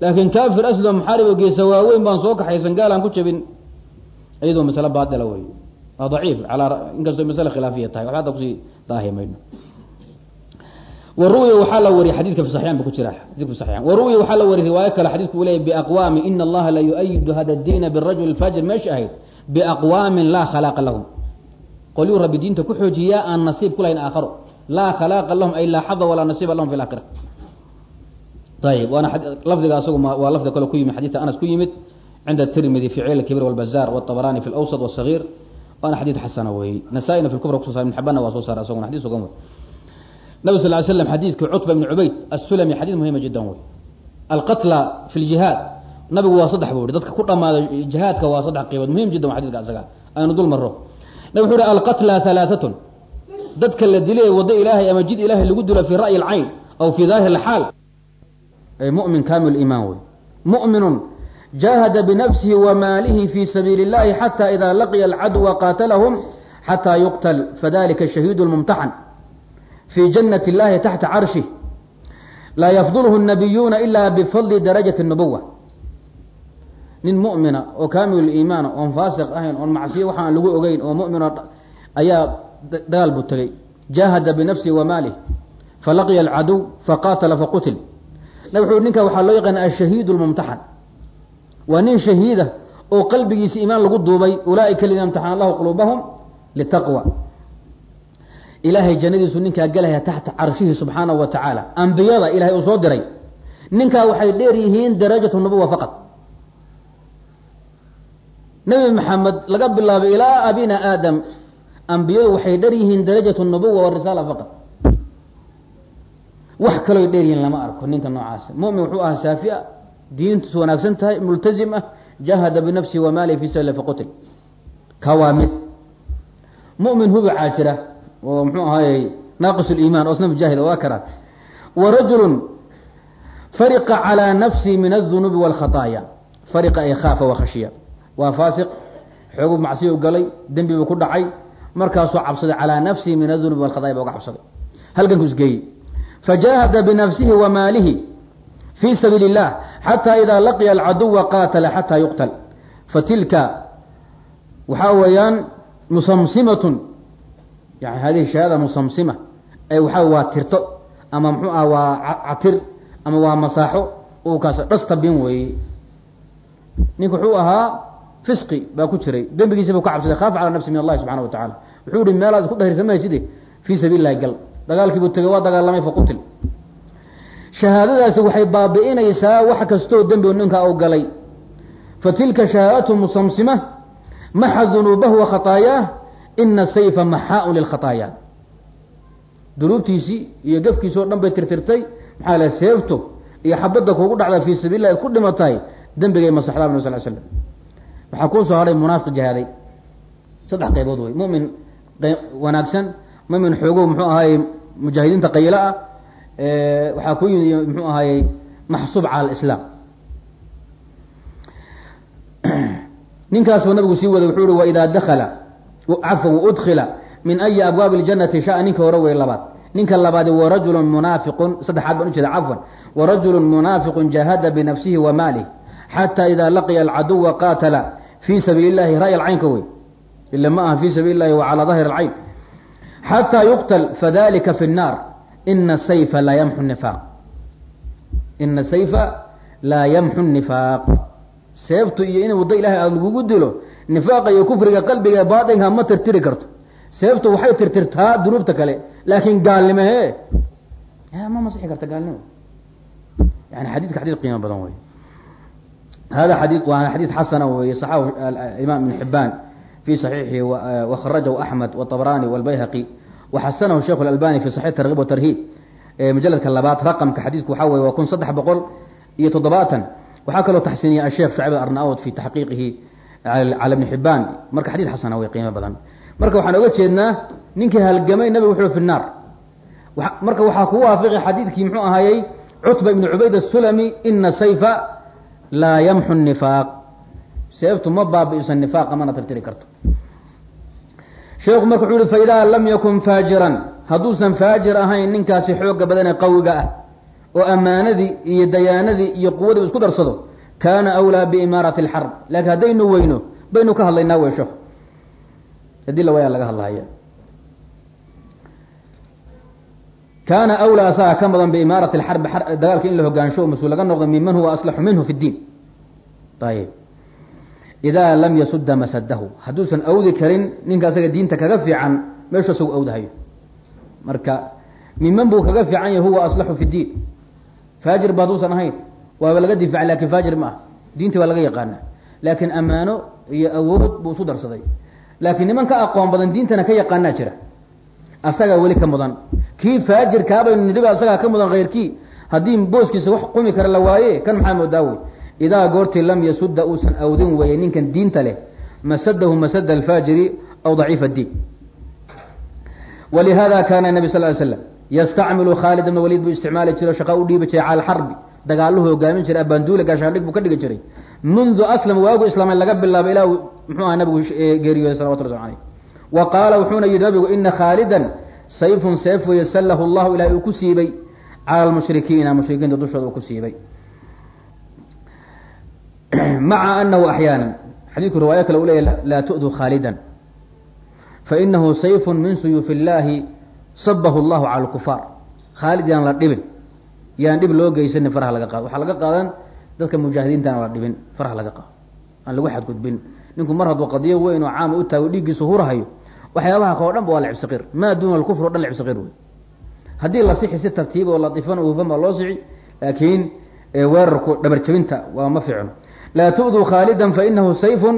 laakiin kaafir aslo muxaarib oo geesa waaweyn baan soo kaxaysan gaalaan ku jabin iyadoo masale baadila wey waa daciif alaa inkastoo masale khilaafiya tahay. Waxba hadda ku sii daahi mayno waxaa la wariyay xadidka fi saxiixan bu ku jira xadidka fi saxiixan waruwiya waxaa la wariyay riwaayo kale xadidku uu biaqwaami ina allaha la yu-ayidu hada diina birajul faajir. Meesha ahayd biaqwaamin laa khalaaqa lahum. Qolyuu rabbi diinta ku xoojiyaa aan nasiib ku lahayn aakharo. Laa khalaaqa lahum ay laa xada walaa nasiiba lahum fi laakhira ayib waana lafdiga asagu waa lafdi kale ku yimid xadiidka anas ku yimid cinda tirmidi fi cil kibir walbazaar wاطabarani fi lawsط wالصagiir waana xadiid xasana weeye nasaa-ina fi kubra kuso sar ibn xabana waa soo saara asaguna xadis sugan wey nabig sal ly slam xadiidka cutba ibn cubayd asulami xadiid muhima jiddan wey alqatla fi ljihaad nabigu waa saddex buu ihi dadka ku dhamaaday jihaadka waa saddex qiibood muhim jiddan wa xadidka asaga aynu dul maro nabig wuxu uhi alqatla halaaatun dadka la dilay waddo ilaahay ama jid ilaahay lagu dilo fii ra'yi اlcayn aw fii daahir اxaal mumin kamil iman wey mu'minu jahada binafsihi wamaalihi fi sabiili اllahi xata ida laqiya alcadwa qatalahum xata yuqtal fadalika shahiid اlmumtaxan fi janat اllahi taxta carshih laa yafdulhu الnabiyuuna ila bifadli darajati الnubuwa nin mu'mina oo kaamil iimaana oon faasiq ahayn oon macsiyo waxaan lagu ogeyn oo mu'mino ayaa dagaal buu tegey jaahada binafsihi wa maalih falaqiya alcaduw faqaatala faqutil nab wuxuu ninka waxaa loo yaqaana ashahiid lmumtaxan waa nin shahiida oo qalbigiisa iimaan lagu duubay. Ulaaika lina imtaxana allahu quluubahum litaqwa ilaahay jannadiisu ninkaa gelaya taxta carshihi subxaanahu wa tacaala ambiyada ilahay uu soo diray. Ninkaa waxay dheer yihiin darajatu nubuwa faqad nebi maxamed laga bilaabo ilaa abina aadam. Ambiyadu waxay dher yihiin darajatu nubuwa warisaala faqad wax kalooy dheer yihiin lama arko ninka noocaasa mumin wuxuu ahaa saafia diintiisu wanaagsan tahay multazim ah jahada binafsihi wa maalihi fi sabili faqutil ka waa mid mumin hubicaa jira oo mxuu ahaayey naaqis liimaan oo isna mujaahid waa karaa wa rajulu fariqa calى nafsi min aلdunuubi wاlkhaطaaya fariqa ay khaafa wakhashiya waa faasiq xoogu macsiyu galay dembi buu ku dhacay markaasuu cabsaday calىa nafsihi min adunubi walkhadaaya ba uga cabsaday halkanku isgeeyey fajaahada binafsihi wa maalihi fii sabiili اllah xataa idaa laqiya alcaduwa qaatala xataa yuqtal fatilka waxaa weeyaan musamsimatun yani hadihi shaada musamsima ee waxaa waa tirto ama mxuu ah waa catir ama waa masaaxo u kaas dhastabin weeye ninku wuxuu ahaa fisqi baa ku jiray dembigiisi buu ka cabsaday khaafa cala nafsi min allahi subxana wa tacala wuxuu yihi meelaad isku dhahirsamaysid fii sabiil lahi gal dagaalkiibuu tegey waa dagaalamay faqutil shahaadadaasi waxay baabi'inaysaa wax kastoo dembi ninkaa u galay. Fa tilka shahaadatu musamsima maxa dunuubahu wa ina sayfa maxaaun lilkhataayaa dunuubtiisii iyo gefkiisi o dhan bay tirtirtay maxaa le seefto iyo xabadda kuugu dhacda fii sabiil lah ad ku dhimatahay dembigay masaxdaa nab sal slam waxaa kuu soo hadhay munaafiq jihaaday. Saddex qaybood wey mumin wanaagsan mumin xoogo muxuu ahaayey mujaahidiinta qayla ah waxaa ku yimid mxuu ahaayey maxsuub cala alislaam. Ninkaasuu nabigu sii waday wuxuu uhi waidaa dakala cafwan waudkila min ayi abwaabi ljanati shaa. Ninka hore wey labaad. Ninka labaadi warajulu munaafiqun saddexaad baan ujeeda cafwan. Warajulu munaafiqun jahada binafsihi wa maalih xataa idaa laqiya alcaduwa qaatala fii sabiili اllahi ra'y alcaynka wey ila aha fii sabiili اllahi wa calaa dahir alcayn xatى yuqtal fadalika fi الnar ina sayfa laa yamxu nifaaq ina sayfa laa yamxu nifaaq seeftu iyo in waddo ilahay aada lagugu dilo nifaaqa iyo kufriga qalbiga baatinka ma tirtiri karto seeftu waxay tirtirtaa dunuubta kale laakin gaalnimehe ma masixi karta gaalnimo yani xadiidka xadiid qiimo badan wey hada xadii waana xadiid xasana weeye صaxahu imaam ibn xibaan fi صaxiixi wakharajahu axmed wطabrani wاlbayhaqi waxasanahu sheikh اlalbani fi صaxix targhib watarhiib mujaladka labaad raqamka xadiidku waxaa weye waa kun saddex boqol iyo toddobaatan waxaa kaloo taxsiiniya asheekh shacib arnaud fi taxqiiqihi cala ibni xibaan marka xadiid xasana wey qiimo badan marka waxaan oga jeednaa ninkii halgamay nabigu wuxuu fi naar marka waxaa ku waafiqi xadiidkii muxuu ahaayey cutba ibn cubayd asulami ina sayfa laa yamxu nifaaq seeftu ma baabi'iso nifaaqa mana tirtiri karto sheekhu marka wuxuu faidaa lam yakun faajiran. Hadduusan faajir ahayn ninkaasi xooga badan ee qawiga ah oo ammaanadii iyo dayaanadii iyo quwadii isku darsado kaana awlaa biimaarati alxarb laakiin haddaynu weyno baynu ka hadlaynaa wey sheekhu haddii la wayaa laga hadlahaya kaana awlaa asaga ka mudan biimaarati alxarbi dagaalka in la hogaansho o mas'uul laga noqdo miman huwa aslaxu minhu fi ddiin. Ayib idaa lam yasuda masadahu hadduusan awdi karin ninka asaga diinta kaga fiican meeshu asagu awdahayo marka miman buu kaga fiican yahy huwa aslaxu fi ddiin faajir ba hadduusan ahayn waaba laga difacay laakiin faajir ma ah diintii waa laga yaqaana laakiin ammaano iyo awood buu isu darsaday laakiin niman ka aqoon badan diintana ka yaqaanaa jira asagaa weli ka mudan kii faajirkaabaynu nidhiba asagaa ka mudan keyrkii haddii booskiisa wax qumi kara la waaye kan maxaa moodaa wey idaa goortii lam yasuda uusan awdin weeye ninkan diinta leh masadahu masada alfaajiri aw daciif addiin walihada kaana nabi sal ly slam yastacmilu khaalid ibna waliid buu isticmaali jiray o shaqa u dhiibi jiray cala alxarbi dagaaluhu hogaamin jiray abaanduule gaashaandhig buu ka dhigi jiray mundu aslama waagu islaamay laga bilaabo ilaa muxuu aha nabigu geeriyooday salawatu lla aleyh wa qaala wuxuuna yihi nabigu ina khaalidan sayfun seef weeye sallahu llahu ilahay uu ku siibay cala lmushrikiina mushrikiinta dushooda uu ku siibay maca anahu axyaana xadiidku riwaayo kale u leeyahy laa tu'duu khaalidan. Fainahu sayfun min suyuufi illaahi sabahu allahu cala alkufaar khaalid yaan la dhibin. Yaan dhib loo geysanin faraha laga qaado. Waxaa laga qaadan dadka mujaahidiintaana la dhibin faraha laga qaado. Aan lagu xadgudbin. Ninku mar hadduu qadiyo weyn oo caama u taago dhiiggiisu hurahayo waxyaabaha kao dhan ba waa lcibsaqir maa duuna alkufr o dhan lcibsaqir wey haddii la sixi si tartiib oo latifan oo baa loo sixi laakiin weerarku dhabarjabinta waa ma fiicno laa tu'duu khaalidan fainahu sayfun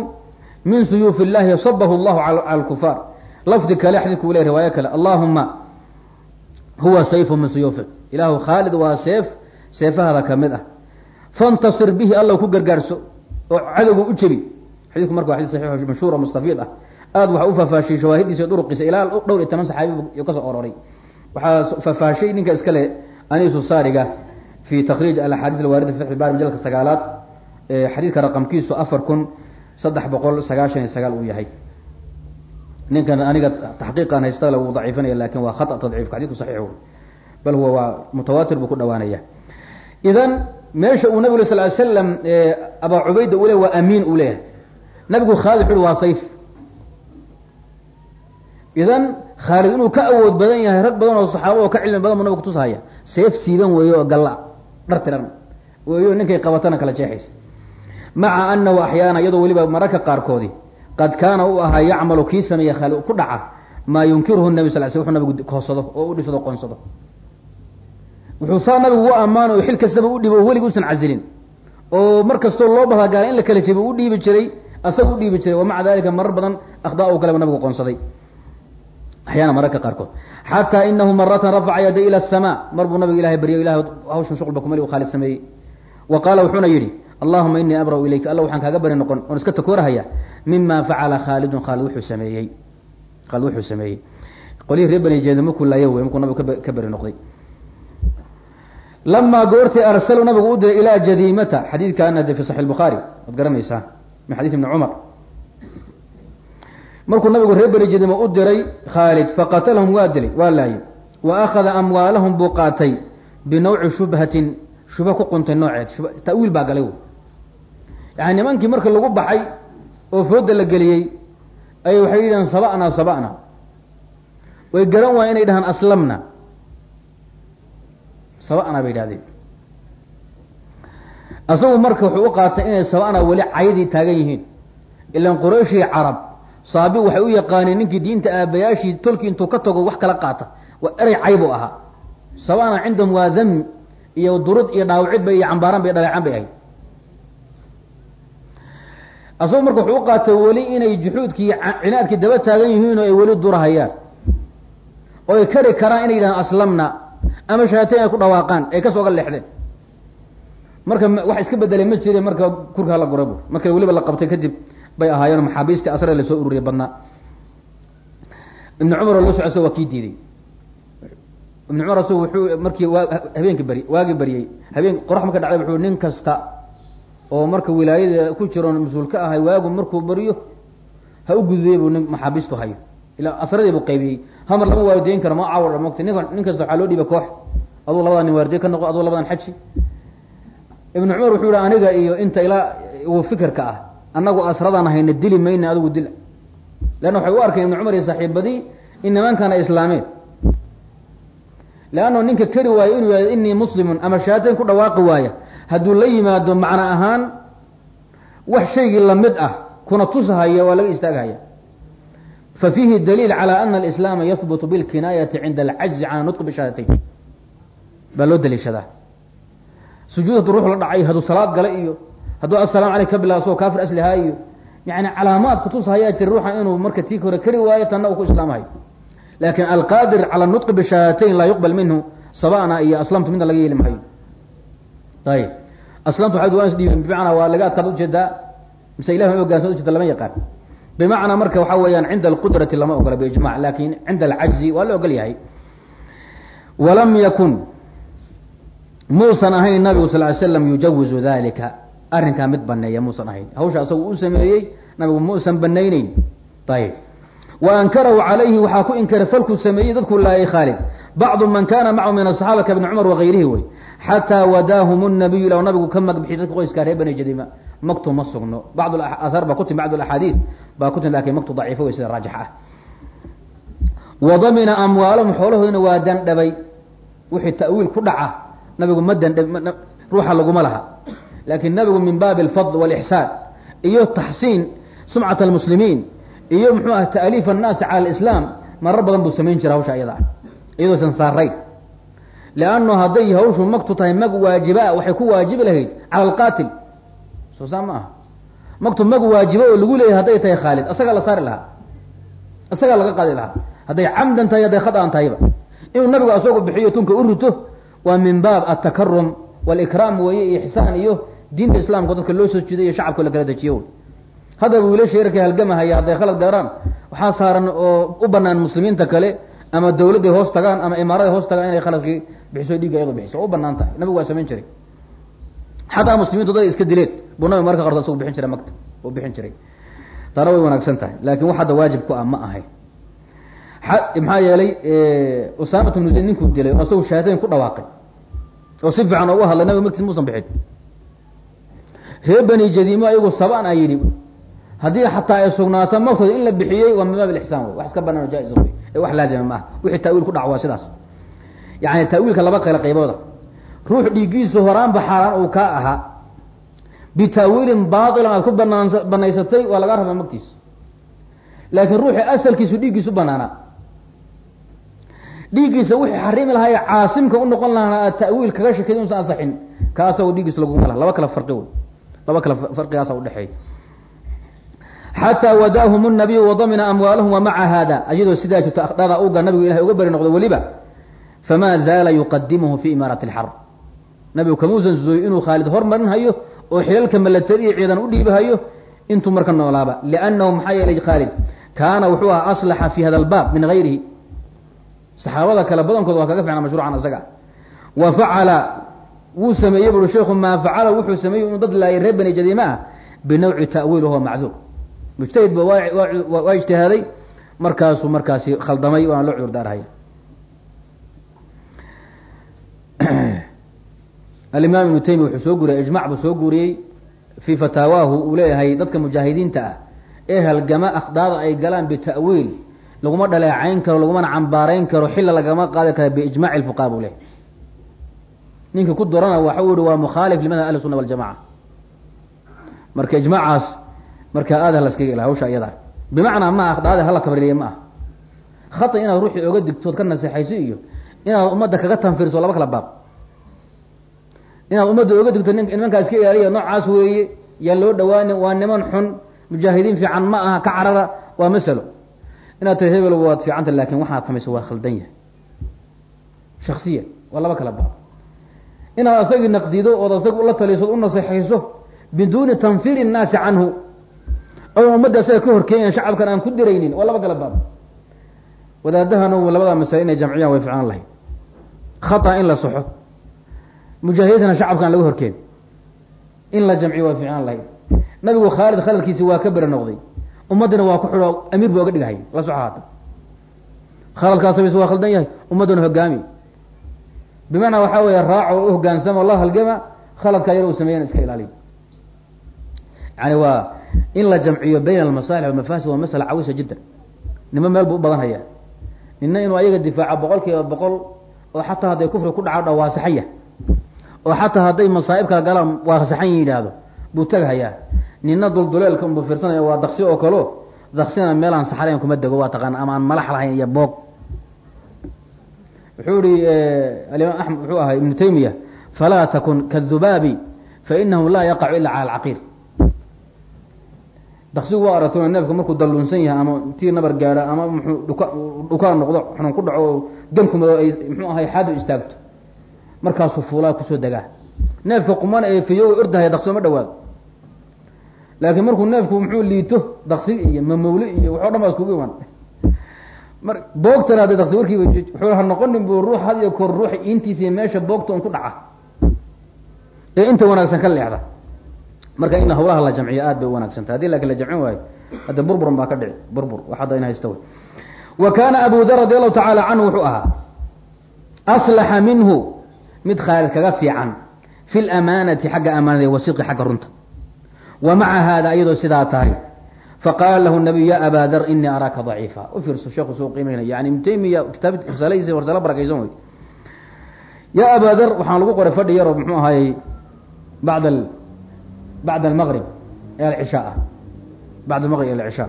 min suyuufi illahi sabahu allahu cala alkufaar lafdi kale xadiidku u ley riwaayo kale allahuma huwa sayfu min suyuufi ilaahu khaalid waa seef seefahada ka mid ah fantasir bihi alla ku gargaarso oo cadowga u jebi xadiidku marka waa xadis saxiix mashhuur oo mustafiid ah aada waxa u faahfaashiyey shawaahidiisa duruqiisa ilaa dhowr iyo toban saxaabi ka soo ororay waxaa faahfaashay ninka iskale anisu saariga fi takriij alaxaadiis alwaarida fi fatxi majalka sagaalaad xadiidka raqamkiisu afar kun saddex boqol sagaashan iyo sagaal uu yahay. Ninkan aniga taxqiiqan haysta lagu daciifinaya laakiin waa khata tadciifka xadidku saxiix wey bal huwa waa mutawaatir buu ku dhawaanaya. Idan meesha uu nabig sal slam abaa cubayda u le waa amiin uu leeyahay. Nabigu khaalid wuxu uhi waa sayf. Idan khaalid inuu ka awood badan yahay rag badan oo saxaaba oo ka cilmi badan buu nabigu kutusahaya seef siiban weeye oo galla dhar tiran. Weeyo ninkay qabatana kala jeexaysa maca anahu axyaana iyadoo weliba mararka qaarkoodi qad kaana u ahaa yacmalu kii sameeya khaalid ku dhaca maa yunkiruhu nabi sal sl wuxuu nabigu koosado oo u dhifsado qoonsado. Wuxuu saa nabigu u ammaano xil kastaba u dhibo oo weligii usan casilin. Oo mar kastoo loo bahda gaala in la kala jebo u dhiibi jiray asaga u dhiibi jiray wa maca dalika marar badan akhdaa u kaleba nabigu qoonsaday. Axyaana mararka qaarkood. Xataa inahu maratan rafaca yaday ila asamaa mar buu nabigu ilahay baryo ilahay hawshan shuqlba kumali u khaalid sameeyey. Wa qaala wuxuuna yidhi allahuma inii abra'u ilayka. Alla waxaan kaaga bari noqon oon iska takoorahaya mima facala khaalidun khaalid wuxuu sameeyey. Khaalid wuxuu sameeyey. Qolihii reer bani jeeda markuu laayo wey markuu nabigu ka bari noqday. Lamaa goortii arsalu nabigu u diray ilaa jadiimata. Xadiidkaana de fi saxi bukhaari waad garanaysaa min xadiis ibni cumar. Markuu nabigu reer bani jadiima u diray khaalid faqatalahum waa dilay waa laayay. Wa akhada amwaalahum buu qaatay binawci shubhatin. Shubha ku quntay nooceed. Shub ta'wiil baa galay yani nimankii marka lagu baxay oo fooda la geliyey ay waxay yidhahaan saba'na saba'na. Way garan waaya inay dhahaan aslamna. Saba'na bay yidhahdeen. Asagu marka wuxuu u qaatay inay saba'na weli caydii taagan yihiin. Ilaan qurayshii carab saabi waxay u yaqaaneen ninkii diinta aabayaashii tolkii intuu ka tago wax kala qaata. Waa erey caybu ahaa. Saba'na cindahum waa dami iyo durud iyo dhaawicid bay iyo cambaaraan bay dhaleecan bay ahayd asagu marka wuxuu u qaatay weli inay juxuudkii cinaadkii daba taagan yihiin oo ay weli durahayaan. Oo ay kari karaan inay yidhahaan aslamna. Ama shahaatayn ay ku dhawaaqaan ay ka soo ga leexdeen. Marka wax iska bedelay ma jire marka kurka hala gura bu marka weliba la qabtay kadib bay ahaayeen maxaabiistii asre la soo ururiyay badnaa. Ibni cumar oo la socodsa waa kii diiday ibni cumar asagu wuxuu markii waa habeenki beri waagii baryey habeen qorax marka dhacday wuxuu nin kasta oo marka wilaayada ku jiroon mas'uul ka ahay waagu markuu baryo ha u gudbiyey buu nin maxaabiistu hayo. Ilaa asradii buu qaybiyey hamar lama waardiyeyn karo ma caawar mogta nin nin waxaa loo dhiiba koox. Aduu labadan nin waardiye ka noqo aduu labadan xaji ibnu cumar wuxuu yihi aniga iyo inta ilaa uu fikirka ah annagu asradaan hayna dili mayna adigu dila. Leanna waxay u arkeen ibnu cumar iyo saaxiibadii in nimankan ay islaameen leanno ninka kari waayo inuu yihahdo inii muslimun ama shahaatayn ku dhawaaqi waaya hadduu la yimaado macno ahaan wax shaygii la mid ah kuna tusahaya waa laga istaaghaya fa fiihi daliil calى ana alislaama yahbutu bilkinaayati cinda alcajzi can nutqi bishahaatayn baa loo daliishadaa. Sujuud hadduu ruux la dhacay hadduu salaad gala iyo hadduu asalamu aleyk ka bilaa asagoo kaafir aslihaa iyo yani calaamaad kutusahayaa jira ruuxa inuu marka tii hore kari waayo tanna uu ku islaamahayo laakiin alqaadir calى nutqi bishahaatayn laa yuqbal minhu sabana iyo aslamtu midna laga yeeli maayo ayib aslamtu waxaad waan isdhiibeen bimacnaa waa laga adkaad u jeedaa mise ilahi ma ogaansan ujeeda lama yaqaan bimacnaa marka waxaa weeyaan cinda alqudrati lama ogola biijmac laakiin cinda alcajzi waa la ogol yahay walam yakun muusan ahayn nabigu sal ly slam yujawizu dalika arrinkaa mid baneeya muusan ahayn hawsha asagu uu sameeyey nabigu muusan banayneyn ayib wa ankarahu calayhi waxaa ku inkaray falkuu sameeyey dadkuu laayay khaalid bacdu man kana macahu min asaxaaba ka bni cumar wagayrihi wey xataa wadaahum nabiyu ila nabigu ka magbixi dadka qoyskaa reer bani jadiima maktu ma sugno bacd ahaar baa kuti bacd axaadiis baa kuti laakiin maktu daciifo wey sida raajix ah wadamina amwaalahum xoolahoodina waa dandhabay wixii ta'wiil ku dhaca nabigu ma dandhab ruuxa laguma laha laakiin nabigu min baabi alfadl walixsaan iyo taxsiin sumcat almuslimiin iyo muxuu ah ta'liif annaasi cala alislaam marar badan buu samayn jira hawsha iyada ah iyadoosan saarayn leannu hadday hawshu magtu tahay mag waajiba waxay ku waajibi lahayd cala alqaatil soo saa ma aha magtu mag waajiba oo lagu leeyahay hadday tahay khaalid asagaa la saari lahaa isagaa laga qaadi lahaa hadday camdan tahay hadday khadaan tahayba inuu nabigu asagoo bixiyo tunka u rito waa min baab altakarum walikraam weeye iyo ixsaan iyo diinta islaamka dadka loo soo jiiday iyo shacabka la kala dejiyo haddaba wiilasha yarkay halgamahaya hadday khalad saaran oo u banaan muslimiinta kale ama dawladday hoos tagaan ama imaaraday hoos tagaan inay khaladkii bixiso dhiigga iyado bixiso. U bannaan tahay. Nabigu waa samayn jiray. Xataa muslimiintu dad iska dileen buu nabiga marka qarto isagu bixin jiray magta uu bixin jiray. Taana way wanaagsan tahay. Laakin wax hadda waajib ku ah ma ahayn maxaa yeelay usaamat bnu zayd ninkuu dilay oo isagu shahaadayn ku dhawaaqay. Oo si fiican ugu hadlay nabiga magtiis muusan bixin. Reer bani jadiimo ayagu sabaan a yidhi. Haddii xataa ay sugnaato magtooda in la bixiyey waa min baab wey wax iska banaan oo jaa-is wey wax laazima maaha. Wixii taawiil ku dhac waa sidaas. Yani taawiilka laba kale qaybooda ruux dhiiggiisu horaanba xaaraan uu kaa ahaa bitaawiilin baailan aad ku banaan banaysatay waa laga rabaa magtiis laakiin ruuxii asalkiisu dhiiggiisu banaanaa dhiiggiisa wixii xarimi lahaa ee caasimka u noqon lahaana aad ta'wiil kaga shakid inuusan asaxin ka asagoo dhiiggiis laguma laba kale farqi wey laba kale farqigaasa udhexeeya xataa wadaahum nabiyu wadamina amwaalahum wamaca hada ayadoo sidaa jirto akhdada uga nabigu ilahay uga beri noqdo weliba famaa zaala yuqadimuhu fi imaarati alxarb nabigu kamuusan zuoyo inuu khaalid hormarin oo xilalka milatariya ciidan u dhiibahayo intuu marka noolaaba. Liannahu maxaa yeelay khaalid kaana wuxuu aha aslaxa fi hada albaab min gayrihi saxaabada kale badankooda waa kaga ficna mashruucan isaga wa facala wuu sameeyey bui sheikhu maa facala? Wuxuu sameeyey inuu dad laayay reer bani jadiima ah binawci ta'wiil wahuwa macduur mujtahid ba waa ijtihaaday. Markaasuu markaasi khaldamay waana loo cudur daarahaya alimaam ibnu taymiya wuxuu soo guriyay ijmac buu soo guuriyey fii fataawaahu uu leeyahay dadka mujaahidiinta ah ee halgama akhdaada ay galaan bita'wiil laguma dhaleecayn karo lagumana cambaarayn karo xilla lagama qaadi kara biijmaci lfuqaha buu leeyahy ninka ku dorana waxa u yihi waa mukhaalif limadhab ahli sunna waljamaca marka ijmaacaas markaa aada laskaga ila hawsha iyada bimacnaa maaha akhdaada hala tabriiriye ma ah khata inaad ruuxii oga digtood ka naseexayso iyo inaad ummadda kaga tanfiriso laba kala baab. Inaad ummadda oga digto nimankaa iska ilaaliya noocaas weeye yaa loo dhawaani waa niman xun mujaahidiin fiican ma aha ka carara waa masalo. Inaad tiri hebel waad fiicanta laakin waxaad tamayso waa khaldan yahay. Shaksiya waa laba kala baab. Inaad asagii naqdido ood asaga la talisood u naseexayso biduuni tanfiri innaasi canhu oon ummadda asaga ka horkeenyan shacabkan aan ku diraynin waa laba kala baab wadaadahana labadaa masale inay jamciyaan way ficnaan lahayd. Khata in la soxo mujaahidiintana shacabkaan laga horkeen in la jamciyo waa ficnaan lahayd. Nabigu khaalid khaladkiisi waa ka beri noqday. Ummaddina waa ku xidho amiir bu oga dhigahay. La soco haata khaladkaasabis waa khaldan yahay. Ummadduna hogaami. Bimacnaa waxaa weeye raaco o u hogaansamo la halgama. Khaladkaa yar u sameeyana iska ilaaliya yani waa in la jamciyo bayna almasaalix walmafaasid waa masala cawisa jiddan nimo meel buu u badan hayaa nina inuu ayaga difaaco boqol kiiba boqol oo xataa hadday kufri ku dhaco dha waa saxanya oo xataa hadday masaa'ib kala galaan waa saxan yidhaahdo buu teghayaa nina dulduleelka unbuu fiirsanaya waa daksi oo kaleo daksina meel aan saxarayn kuma dego waa taqaana ama aan malax lahayn iyo boog. Wuxuu ihi alimaam axmed wuxuu ahay ibnu taymiya falaa takun kadubaabi fainahu laa yaqacu ila cala alcaqiir daksigu waa aragto neefka markuu dalluunsan yahay ama tii nabar gaadha ama muxuu dhuka dhukaa noqdo xunun ku dhaco oo gankumado ay muxuu ahay xaadu istaagto. Markaasuu fuulaa ku soo degaa. Neefka quman ee fiyo ordahaya daksi ma dhawaado laakiin markuu neefku muxuu liito daksi iyo mamawli iyo waxoo dhan baa iskugu iman mar boogtana hadda daksi warkiiba wuxuu ha noqonin buu ruux had iyo koor ruux intiisa meesha boogta un ku dhaca. Ee inta wanaagsan ka leexda marka in hawlaha la jamciyo aad bay u wanaagsantahay. Hadii laakiin la jamcin waayo hadda burburan baa ka dhici. Burbur wax in haysta wa kaana abu dar radi allahu tacaala canhu wuxuu ahaa aslaxa minhu mid khaalid kaga fiican fi lamaanati xagga amaanada wasidqi xagga runta. Wa maca haada iyadoo sidaa tahay faqaala lahu nabiyu ya abaa dar inii araaka daciifa. U sheekhu suu qiimaynaya yani ibnu kitaab risaaladiisa warsalo barakaysan wey ya abaa dar waxaan lagu qoray fadhi yaroo muxuu ahaayey bad bacd almaqrib ee alcishaa ah bacd almaqrib ee alcishaa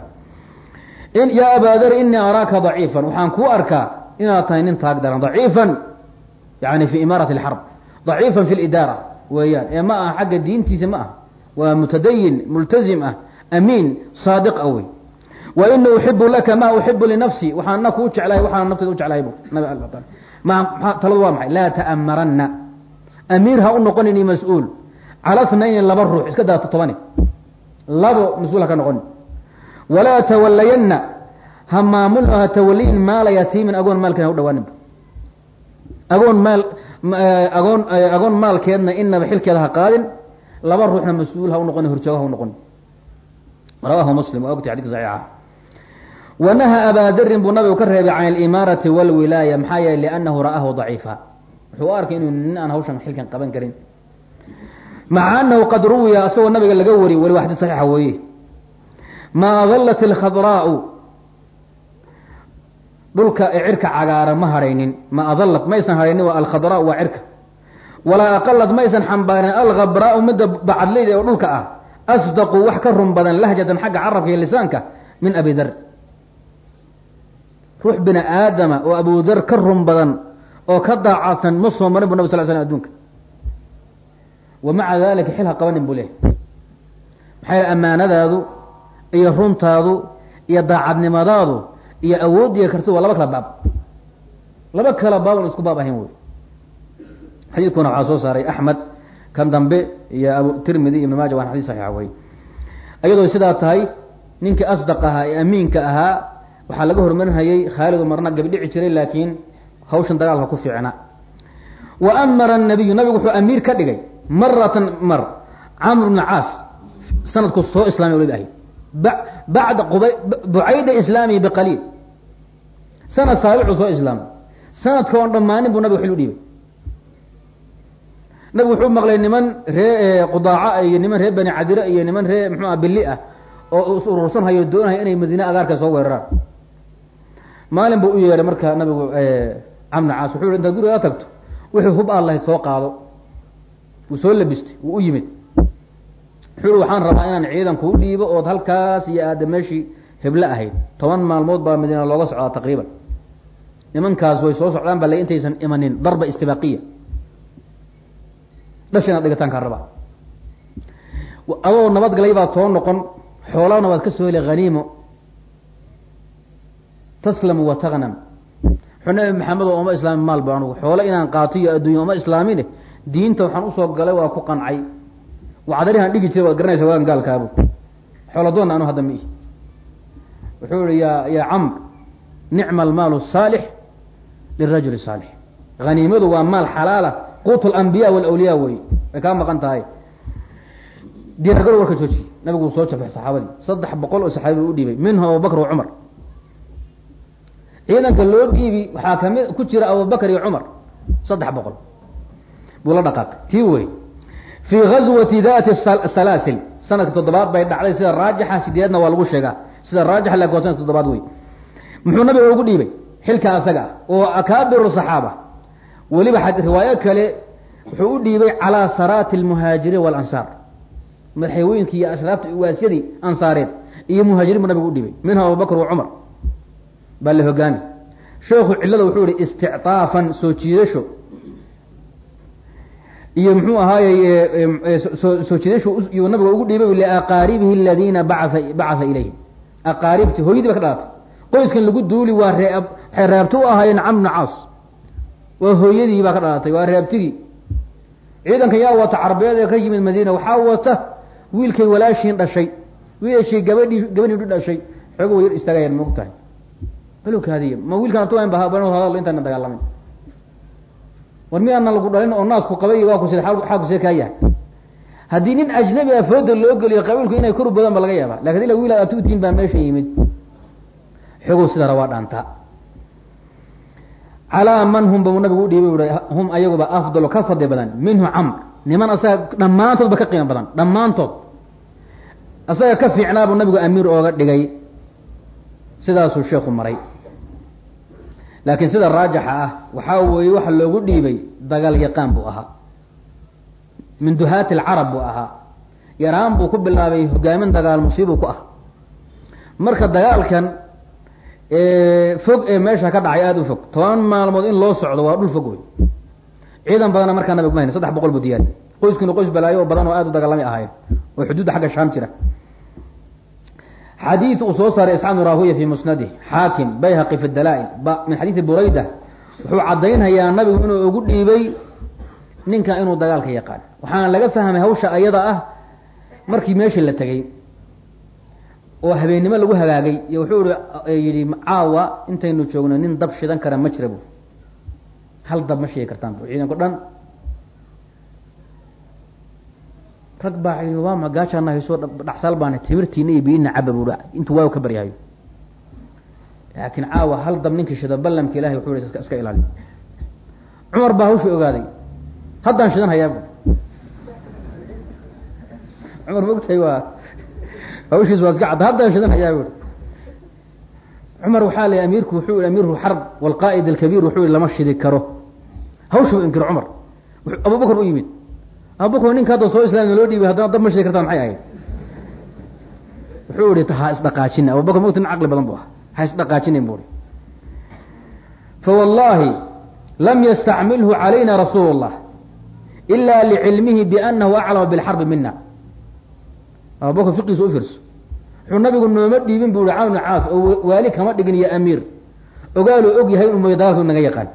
ya abaa dar inii araaka daciifan waxaan kuu arkaa inaad tahay nin taag daran daciifan yani fi imaarati alxarb daciifan fi lidaara weeyaan ee ma aha xagga diintiisa ma aha waa mutadayin multazim ah amiin saadiq a wey wa ini uxibu laka ma uxibu linafsi waxaana kuu jeclahay waxaana nafteeda u jeclahay bu nabi taladu waa maxay laa ta'amaranna amiir ha u noqonini mas'uul cala thnayni laba ruux iska daato tobani labo mas'uul ha ka noqoni walaa tawalayanna ha maamul ha tawaliyin maala yatiimin agoon maalkeed ha u dhawaanin agoon maal agoon agoon maalkeedna inaba xilkeeda ha qaadin laba ruuxna mas'uul ha u noqoni horjooga ha u noqoni rawahu muslim waa ogtay xadika saxiixa wanaha abaa darin buu nabigu ka reebay can alimaarati walwilaaya maxaa yeele liannahu ra'ahu daciifa wuxuu u arkay inuu nin aan hawshan xilkan qaban karin maca anahu qad ruwiya isagoo nabiga laga wariyay wali waa xadis saxiixa weeye ma adallat alkhadraa'u dhulka ee cirka cagaaran ma harhaynin ma adallat maysan harhaynin waa alkhadraa'u waa cirka walaa aqalad maysan xambaarin alkhabraa'u midda bacadleyda oo dhulka ah asdaqu wax ka run badan lahjatan xagga carabka iyo lisaanka min abi dar ruux bini aadama oo abu dar ka run badan oo ka daacadsan ma soo marin bu nab sal slam adunka wa maca dalika xil ha qabanin buu leehay maxaa yeel ammaanadaadu iyo runtaadu iyo daacadnimadaadu iyo awooddiiya kartidu waa laba kala baab. Laba kala baab on isku baab ahayn wey xadiidkuna waxaa soo saaray axmed kan dambe iyo abu tirmidi ibn maaja waan xadis saxiixa wey iyadoo sidaa tahay ninkii asdaq ahaa ee amiinka ahaa waxaa laga hormarinhayay khaalidu marna gabidhici jiray laakiin hawshan dagaalka ku fiicna. Wa amara nabiyu nabigu wuxuu amiir ka dhigay maratan mar. Camr bna caas sanadku soo islaamay waliba ahay bacda bucayda islaamihi biqaliil sanad saabicuu soo islaamay. Sanadka oon dhammaanin buu nabigu xil u dhiibay. Nabigu wuxuu maqlay niman ree qudaaca iyo niman reer bani cadira iyo niman ree muxuua bili ah oo is urursan hayo inay madiine agaarka soo weeraraan. Maalin buu u yeedhay marka nabigu camna caas wuxuu intaad gurigaa tagto wuxuu hub aad lahayd soo qaado wuu soo labistay wuu u yimid. Wuxuu waxaan rabaa inaan ciidan kuu dhiibo ood halkaas iyo aada meeshii heble ahayd. Toban maalmood baa madiina looga socdaa taqriiban. Nimankaas way soo socdaan ba la intaysan imanin darba istibaaqiya dhash inaad dhigataan kaa rabaa. Adoo nabadgalay baad soo noqon xoolana waad ka soo heli haniimo taslamu wa tagnam wuxuu nabi maxamed oo uma islaamin maal ba anugu. Xoolo inaan qaato iyo adduunya uma islaamine diinta waxaan u soo galay waa ku qancay. Wacdarihaan dhigi jiray waad garanaysa waagan gaalkaabu xooladoonna anu hadda miihi wuxuu yihi ya yaa camr nicma almaalu saalix lirajuli saalix. Haniimadu waa maal xalaala quut alambiya walawliyaa wey way kaa maqan tahay. Diyaargaro warka jooji nabigu wuu soo jafay saxaabadii. Saddex boqol oo saxaabi u dhiibay minhu abubakr wa cumar. Ciidanka loo dhiibi waxaa ka mid ku jira abubakr iyo cumar saddex boqol buu la dhaqaaqay. Tii wey fii gazwati dati salaasil. Sanadka toddobaad bay dhacday sida raajixa sideedna waa lagu sheegaa. Sida raajixa laakiin waa sanadka toddobaad wey muxuu nabiga ugu dhiibay xilka asaga oo akaabiru saxaaba. Weliba riwaayo kale wuxuu u dhiibay calaa saraati almuhaajiriin walansaar madaxweynkii iyo ashraafta ugaasyadii ansaareed iyo muhaajiriin buu nabigu u dhiibay. Minhu abubakr wa cumar. Baa la hogaami. Sheekhu cillada wuxuu yihi istictaafan soo jiidasho iyo muxuu ahaayey soo jiidasho iyuu nabiga ugu dhiibay liaqaaribihi aladiina baa bacatha ilayhim. Aqaaribti hooyadii ba ka dhalatay qoyskan lagu duuli waa ree waxay reebto u ahaayeen camr caas. Waa hooyadii baa ka dhalatay waa reebtigii. Ciidanka yaa wata carbeed ee ka yimid madiina waxaa wata wiilkay walaashiin dhashay. Wiilashii gabadhii gabadhii dhashay. Xooga way yar istaagayaan maog tahay balkaadiy ma wiilkan atuan ba hadal intaana dagaalamin war miyaana lagu dhalin oo naasku qabay waa kus xaa kusee kaa yahay haddii nin ajnabi a fooda loo geliyo qabiilku inay koru badan ba laga yaaba laakiin ila wiil aad atutiin baa meesha yimid. Xogow sidara waa dhaantaa calaa man hum ba nabigu udhiibay ui hum ayaguba afdalo ka fadli badan minhu camr. Niman asaga dhammaantood ba ka qiimo badan dhammaantood. Asaga ka fiicnaabuu nabigu amiir ooga dhigay. Sidaasuu sheekhu maray laakiin sida raajixa ah waxaa weeye waxa loogu dhiibay dagaal yaqaan buu ahaa. Min duhaati alcarab buu ahaa. Yaraan buu ku bilaabay hogaamin dagaal musiibuu ku ah. Marka dagaalkan fog ee meesha ka dhacay aada u fog. Toban maalmood in loo socdo waa dhul fog wey ciidan badana markaa nabig ma hayna saddex boqol buu diyaariy qoyskiina qoys balaayo oo badan oo aad u dagaalamay ahaayeen. Oo xuduudda xagga shaam jira xadiid uu soo saaray isxaaq bn rahuya fi musnadih xaakim bayhaqi fi dalaa-il. Min xadiidi burayda wuxuu caddaynhayaa nabigu inuu ugu dhiibay ninkan inuu dagaalka yaqaan. Waxaana laga fahmay hawsha ayada ah markii meeshii la tegey oo habeennimo lagu hagaagay iyo wuxuu i yidhi caawa intaynu joogno nin dab shidan kara ma jira bu hal dab ma sheegi kartaan bu ciidanko dhan rag baa ma gaajaana hayso dhacsaal baana timirtiina iyo biina caba bu intuu waaw ka baryahayo laakiin caawa hal dab ninkii shida ballamka ilahay wuxuu i iska ilaali cumar baa hawsha ogaaday. Haddaan shidan hayaa cumar maogtahay waa hawshiis waa iska cadda. Haddaan shidan hayaa bu cumar waxaa la amiirku wuxuu yihi amiiru xarb walqaa'id alkabiir wuxuu yihi lama shidi karo. Hawshuu inkiro cumar. Abubakar u yimid abubakar ninka hadda soo islaamna loo dhiibay haddana dab ma shidi kartaan maxay ahayd? Wuxuu ihi ha isdhaqaajina abubakar mogta nin caqli badan bu ah ha isdhaqaajinin bu i fawallahi lam yastacmilhu calayna rasuul اllah ila licilmihi bianahu aclama bilxarbi mina abubakar fiqiisa u wuxuu nabigu nooma dhiibin bu i camr caas oo waali kama dhigin iyo amiir. Ogaaluu og yahay inu mooya naga yaqaan.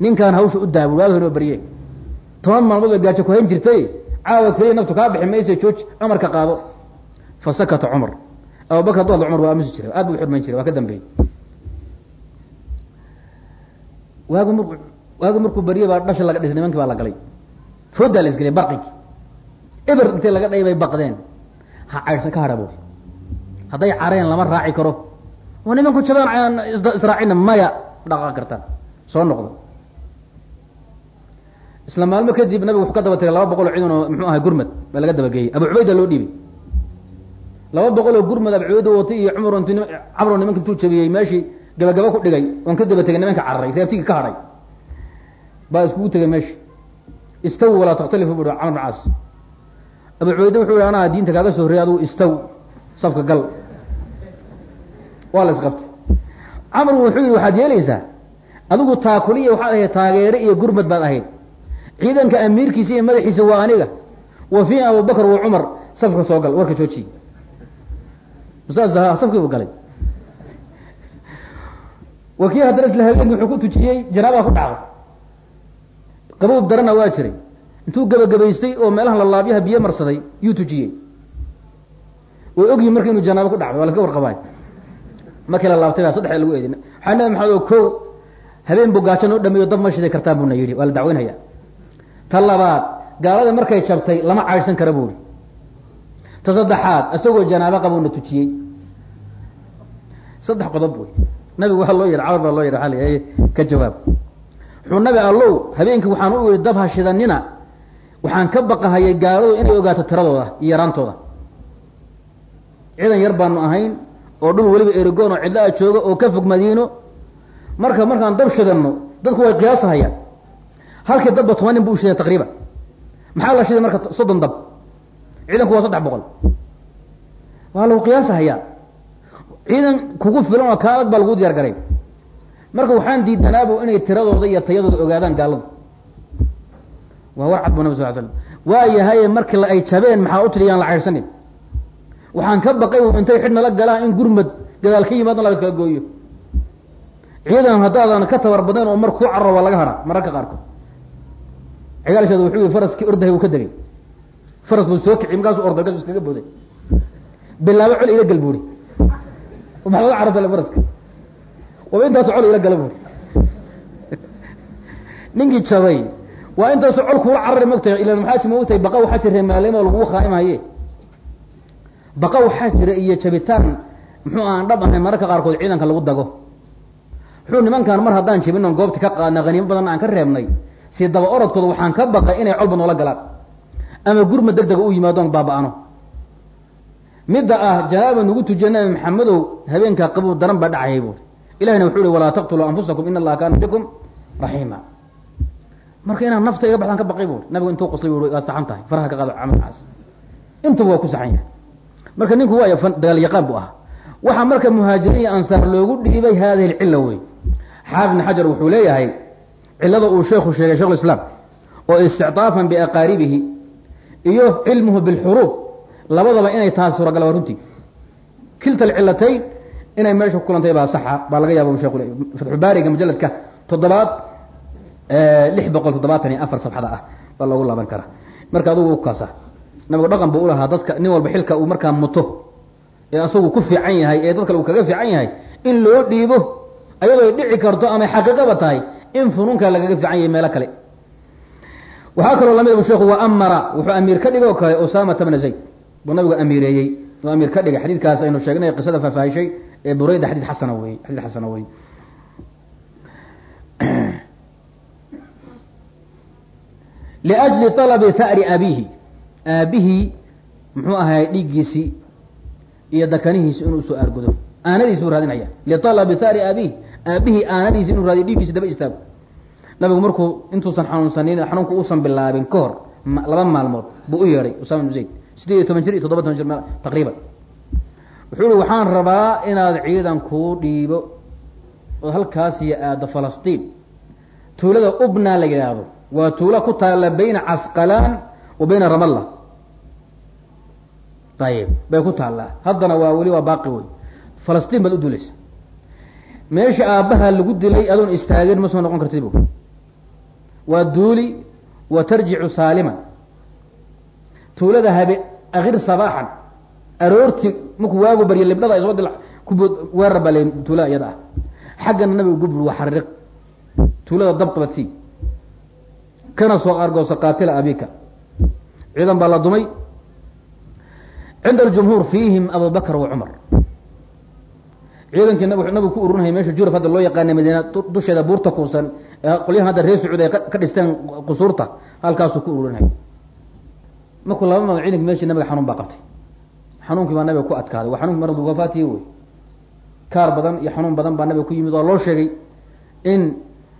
Ninkaan hawsha u daabul waaga noo barye toban maalmood oo gaajo ku hayn jirtay. Caawa keliya naftu kaa bixi maysa jooji amarka qaado. Fa sakata cumar. Abubakar haduu hadlo cumar waa aamusi jiray. Aad bu uxurmayn jiray. Waa ka dambeeyey. Waagu mar waagu markuu barye baa dhasha laga dhisay nimankii baa la galay. Foodaa la isgeliyay barqigi eber intay laga dhay bay baqdeen. Ha caydhsan ka hadha hadday careen lama raaci karo. Waa nimanku jabaan israacina maya dhaqan kartaan. Soo noqdo isla maalmo kadib nabigu wuxuu ka daba tagay laba boqol oo ciidan oo muxuu ahay gurmad baa laga dabageeyey abu cubayda loo dhiibay. Laba boqol oo gurmad abu cubayda watay iyo cumar int camro nimanka intuu jabiyey meeshii gabagaba ku dhigay oon ka daba tegay nimanka cararay reebtigii ka hadhay baa iskugu tegay meesha istaw walaa takhtalifu bu camr bn caas. Abu cubayde wuxuu yihi anaa diinta kaaga soo horrey adugu istaw safka gal. Waa la isqabtay. Camr wuxuu yihi waxaad yeelaysaa adigu taakuliya waxaad ahayd taageere iyo gurmad baad ahayd ciidanka amiirkiisa iyo madaxiisa waa aniga. Wa fi abubakr wa cumar safka soo gal warka joojiy saas safkii buu galay. Wa kii haddana isla habeenki wuxuu ku tujiyey janaabaa ku dhacday qabowb darana waa jiray. Intuu gebagabaystay oo meelaha lalaabyaha biyo marsaday yuu tujiyey. Way ogyihiin marka inuu janaabo ku dhacday waa laska warqabaay markii la baa saddex lagu eedin. Waxaa nabi maxamed oo ko habeen buu gaajo noo dhameeyo dab ma shidi kartaan buuna yidhi waa la dacweynhaya ta labaad gaalada markay jabtay lama caydhsan kara buuri ta saddexaad isagoo janaabo qabuuna tujiyey. Saddex qodob buy nabigu waa loo yidhi camar baa loo yidhi waa l ka jawaab. Wuxuu nabi allow habeenkii waxaan u yihi dab ha shidanina. Waxaan ka baqahayay gaaladu inay ogaato tiradooda iyo yaraantooda ciidan yar baanu ahayn oo dhul weliba erigoon oo cidla a jooga oo ka fog madiino. Marka markaan dab shidanno dadku way qiyaasahayaan halkii dabba toban nin u shiday taqriiban. Maxaa la shiday marka soddon dab? Ciidanku waa saddex boqol. Waa lagu qiyaasahayaa ciidan kugu filan oo kaa adag baa lagu diyaar garay marka waxaan diidanaabo inay tiradooda iyo tayadooda ogaadaan gaaladu. Waa war cad bu nabi sal slam waa yahaye markii ay jabeen maxaa u tiri la caydhsanin waxaan ka baqay intay xidh nala galaan in gurmad gadaal ka yimaadna laga kala gooyo. Ciidan haddaadan ka tabar badnayn oo mar ku carro waa laga hadhaa mararka qaarkood cigaalsheed wuxuu yihi faraskii ordahay uu ka degay. Faras buu soo kici markaasu orday kas iskaga booday. Bilaabo col ila gal buuri. Maxaad uga carartale faraska? Waba intaasu col ila gala buuri. Ninkii jabay waa intaasu col kuula carari mogtahay ila maxaa ti mogtahay baqa waxaa jira maalimo lagugu khaa'imahaye baqa waxaa jira iyo jabitaan muxuu aan dhab ahayn mararka qaarkood ciidanka lagu dago. Wuxuu nimankaan mar haddaan jibin oon goobti ka qaadna haniimo badan aan ka reebnay si daba orodkooda waxaan ka baqay inay colba noola galaan. Ama gurma deg dega u yimaado on baaba-ano. Midda ah janaaba nagu tujiya nabi maxamedow habeenkaa qabow daran baa dhacayay buuri ilahina wuxuu ihi walaa taqtuluu anfusakum in allaha kaana bikum raxiima marka inaad nafta iga baxdaan ka baqay buuri nabigu intuu qoslay bu waad saxan tahay faraha ka qaado camalkaas. Intuba waa ku saxan yahay. Marka ninku waa dagaal yaqaan bu ahaa. Waxaa marka muhaajiriin iyo ansaar loogu dhiibay hadihi lcilla wey xaafid xajar wuxuu leeyahay cilada uu sheekhu sheegay shekh islaam oo isticdaafan biaqaaribihi iyo cilmuhu bilxuruub labadaba inay tahay suuragal waa runtii. Kilta alcilatayn inay meesha ku kulantay baa saxa baa laga yaaba sheekhu fatxubaariga mujaladka toddobaad lix boqol toddobaatan iyo afar safxada ah baa loogu laaban karaa. Marka adugu kaasa nabigu dhaqan buu ulahaa dadka nin walba xilka uu markaa muto ee asagu ku fiican yahay ee dad kale uu kaga fiican yahay in loo dhiibo ayadoo dhici karto ama xaqiiqaba tahay in funuunka lagaga fiican yahay meelo kale. Waxaa kaloo la mid sheekhu wa amara wuxuu amiir ka dhigoo kale usaamata bna zayd. Buu nabigu amiireeyey oo amiir ka dhigay. Xadiidkaas aynu sheegnay qisada faahfaahishay ee bureyda xadiid xasana wey xadiid xasana wey. Liajli alabi tha'ri abiihi. Aabihii muxuu ahay dhiiggiisii iyo dakanihiisi inuu soo aargudo aanadiisi buu raadinaya. Lialabi tha'ri abiihi. Aabihii aanadiisi inuu raadiyo dhiiggiisi daba istaago nabigu markuu intuusan xanuunsanin xanuunku uusan bilaabin ka hor laba maalmood buu u yeedhay usama ibnu zayd. Sideed iyo toban jir iyo toddoba toban jir taqriiban. Wuxuu ihi waxaan rabaa inaad ciidan kuu dhiibo ood halkaas iyo aado falastiin. Tuulada ubna la yidhaahdo waa tuulo ku taalla bayna casqalaan wa bayna ramalla ayib bay ku taallaa haddana waa weli waa baaqi wey falastiin baad u duulaysa. Meesha aabbaha lagu dilay adoon istaagin ma soo noqon kartid bu waa duuli wa tarjicu saaliman. Tuulada habe akir sabaaxan. Aroorti markuu waagu barya libdhada soo dil kubood weerar baa la tuulada iyada ah xaggana nabiga gubur waa xariiq. Tuulada dabqabadsi kana soo argoosa qaatila abika ciidan baa la dumay. Cinda aljumhuur fiihim abu wa cumar. Ciidankii nab nabigu ku ururinaya meesha juraf hadda loo yaqaana madiina dusheeda buurta kuusan qolyahan hadda reer sacuud ay ka dhisteen qusuurta halkaasuu ku ururinaya markuu laba maga ciidanki meeshii nabiga xanuun baa qabtay. Xanuunkii baa nabiga ku adkaaday. Waa xanunki maradu wafaatiye wey kaar badan iyo xanuun badan baa nabiga ku yimid oo loo sheegay in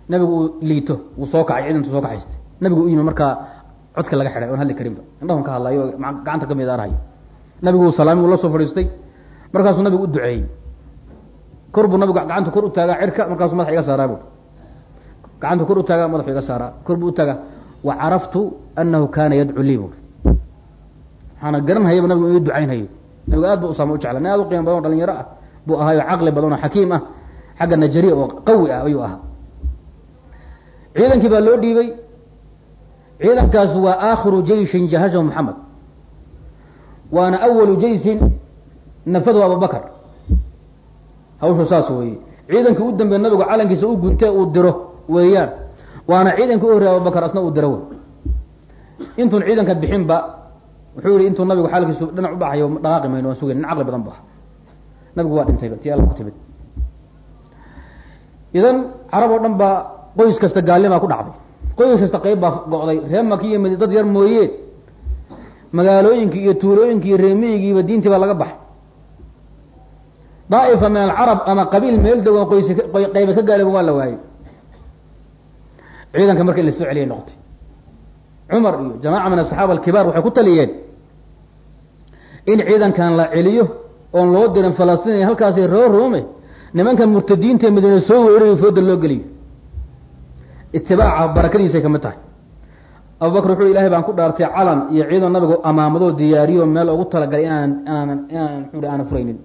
nabigu uu liito uu soo kacay ciidantu soo kaxaystay nabigu u yimid markaa codka laga xidhay oon hadli karinba. Indhahun ka hadlayo gacanta ka midaarhay nabigu uu salaami uu la soo fadhiistay. Markaasuu nabigu u duceeyey. Kor buu nabigu gacanta kor u taagaa cirka markaasuu madaxa iga saaraa bu gacanta kor u taagaa madaxu iga saaraa kor buu u taagaa wa caraftu anahu kana yadcu lii bu waxaana garanhayaba nabigu ii ducaynhayo nabigu aad ba usaama u jecla nin aad u qiimo badan o dhalinyaro ah buu ahaayo caqli badan oo xakiim ah xagga najariya oo qawi ah ayuu ahaa. Ciidankii baa loo dhiibay. Ciidankaas waa aakhiru jeyshin jahashahu maxamed waana awalu jeysin nafadu abubakar. Hawshu saas weeye. Ciidankii u dambeeye nabigu calankiisa u guntee uu diro weeyaan. Waana ciidankii u horreya abubakar asna uu diro wey intuun ciidanka bixinba wuxuu yihi intuu nabigu xaalkiisu dhinac u baxayo dhaqaaqi mayno waan sugayn caqli badan bu aha nabigu waa dhintayba tii alla ku timid. Idan carab oo dhan baa qoys kasta gaalnimaa ku dhacday. Qoys kasta qayb baa go'day. Reer maki iyo dad yar mooyee magaalooyinkii iyo tuulooyinkii iyo reemiyigiiba diintii baa laga baxay. Daa'ifa min alcarab ama qabiil meel dogo qoys qayba ka gaaliban waa la waayey ciidanka marka in la soo celiyay noqotay cumar iyo jamaaca min asaxaaba alkibaar waxay ku taliyeen in ciidankan la celiyo oon loo dirin falastiin halkaasi roo roome nimanka murtadiinta madiina soo weerarayo fooda loo geliyo itibaaca barakadiisay ka mid tahay abubakar wuxu ilahay baan ku dhaartay calan iyo ciidan nabigu amaamadoo diyaariyo meel ugu talagalay inaanan inaanan inaanan muxuu aanan furaynin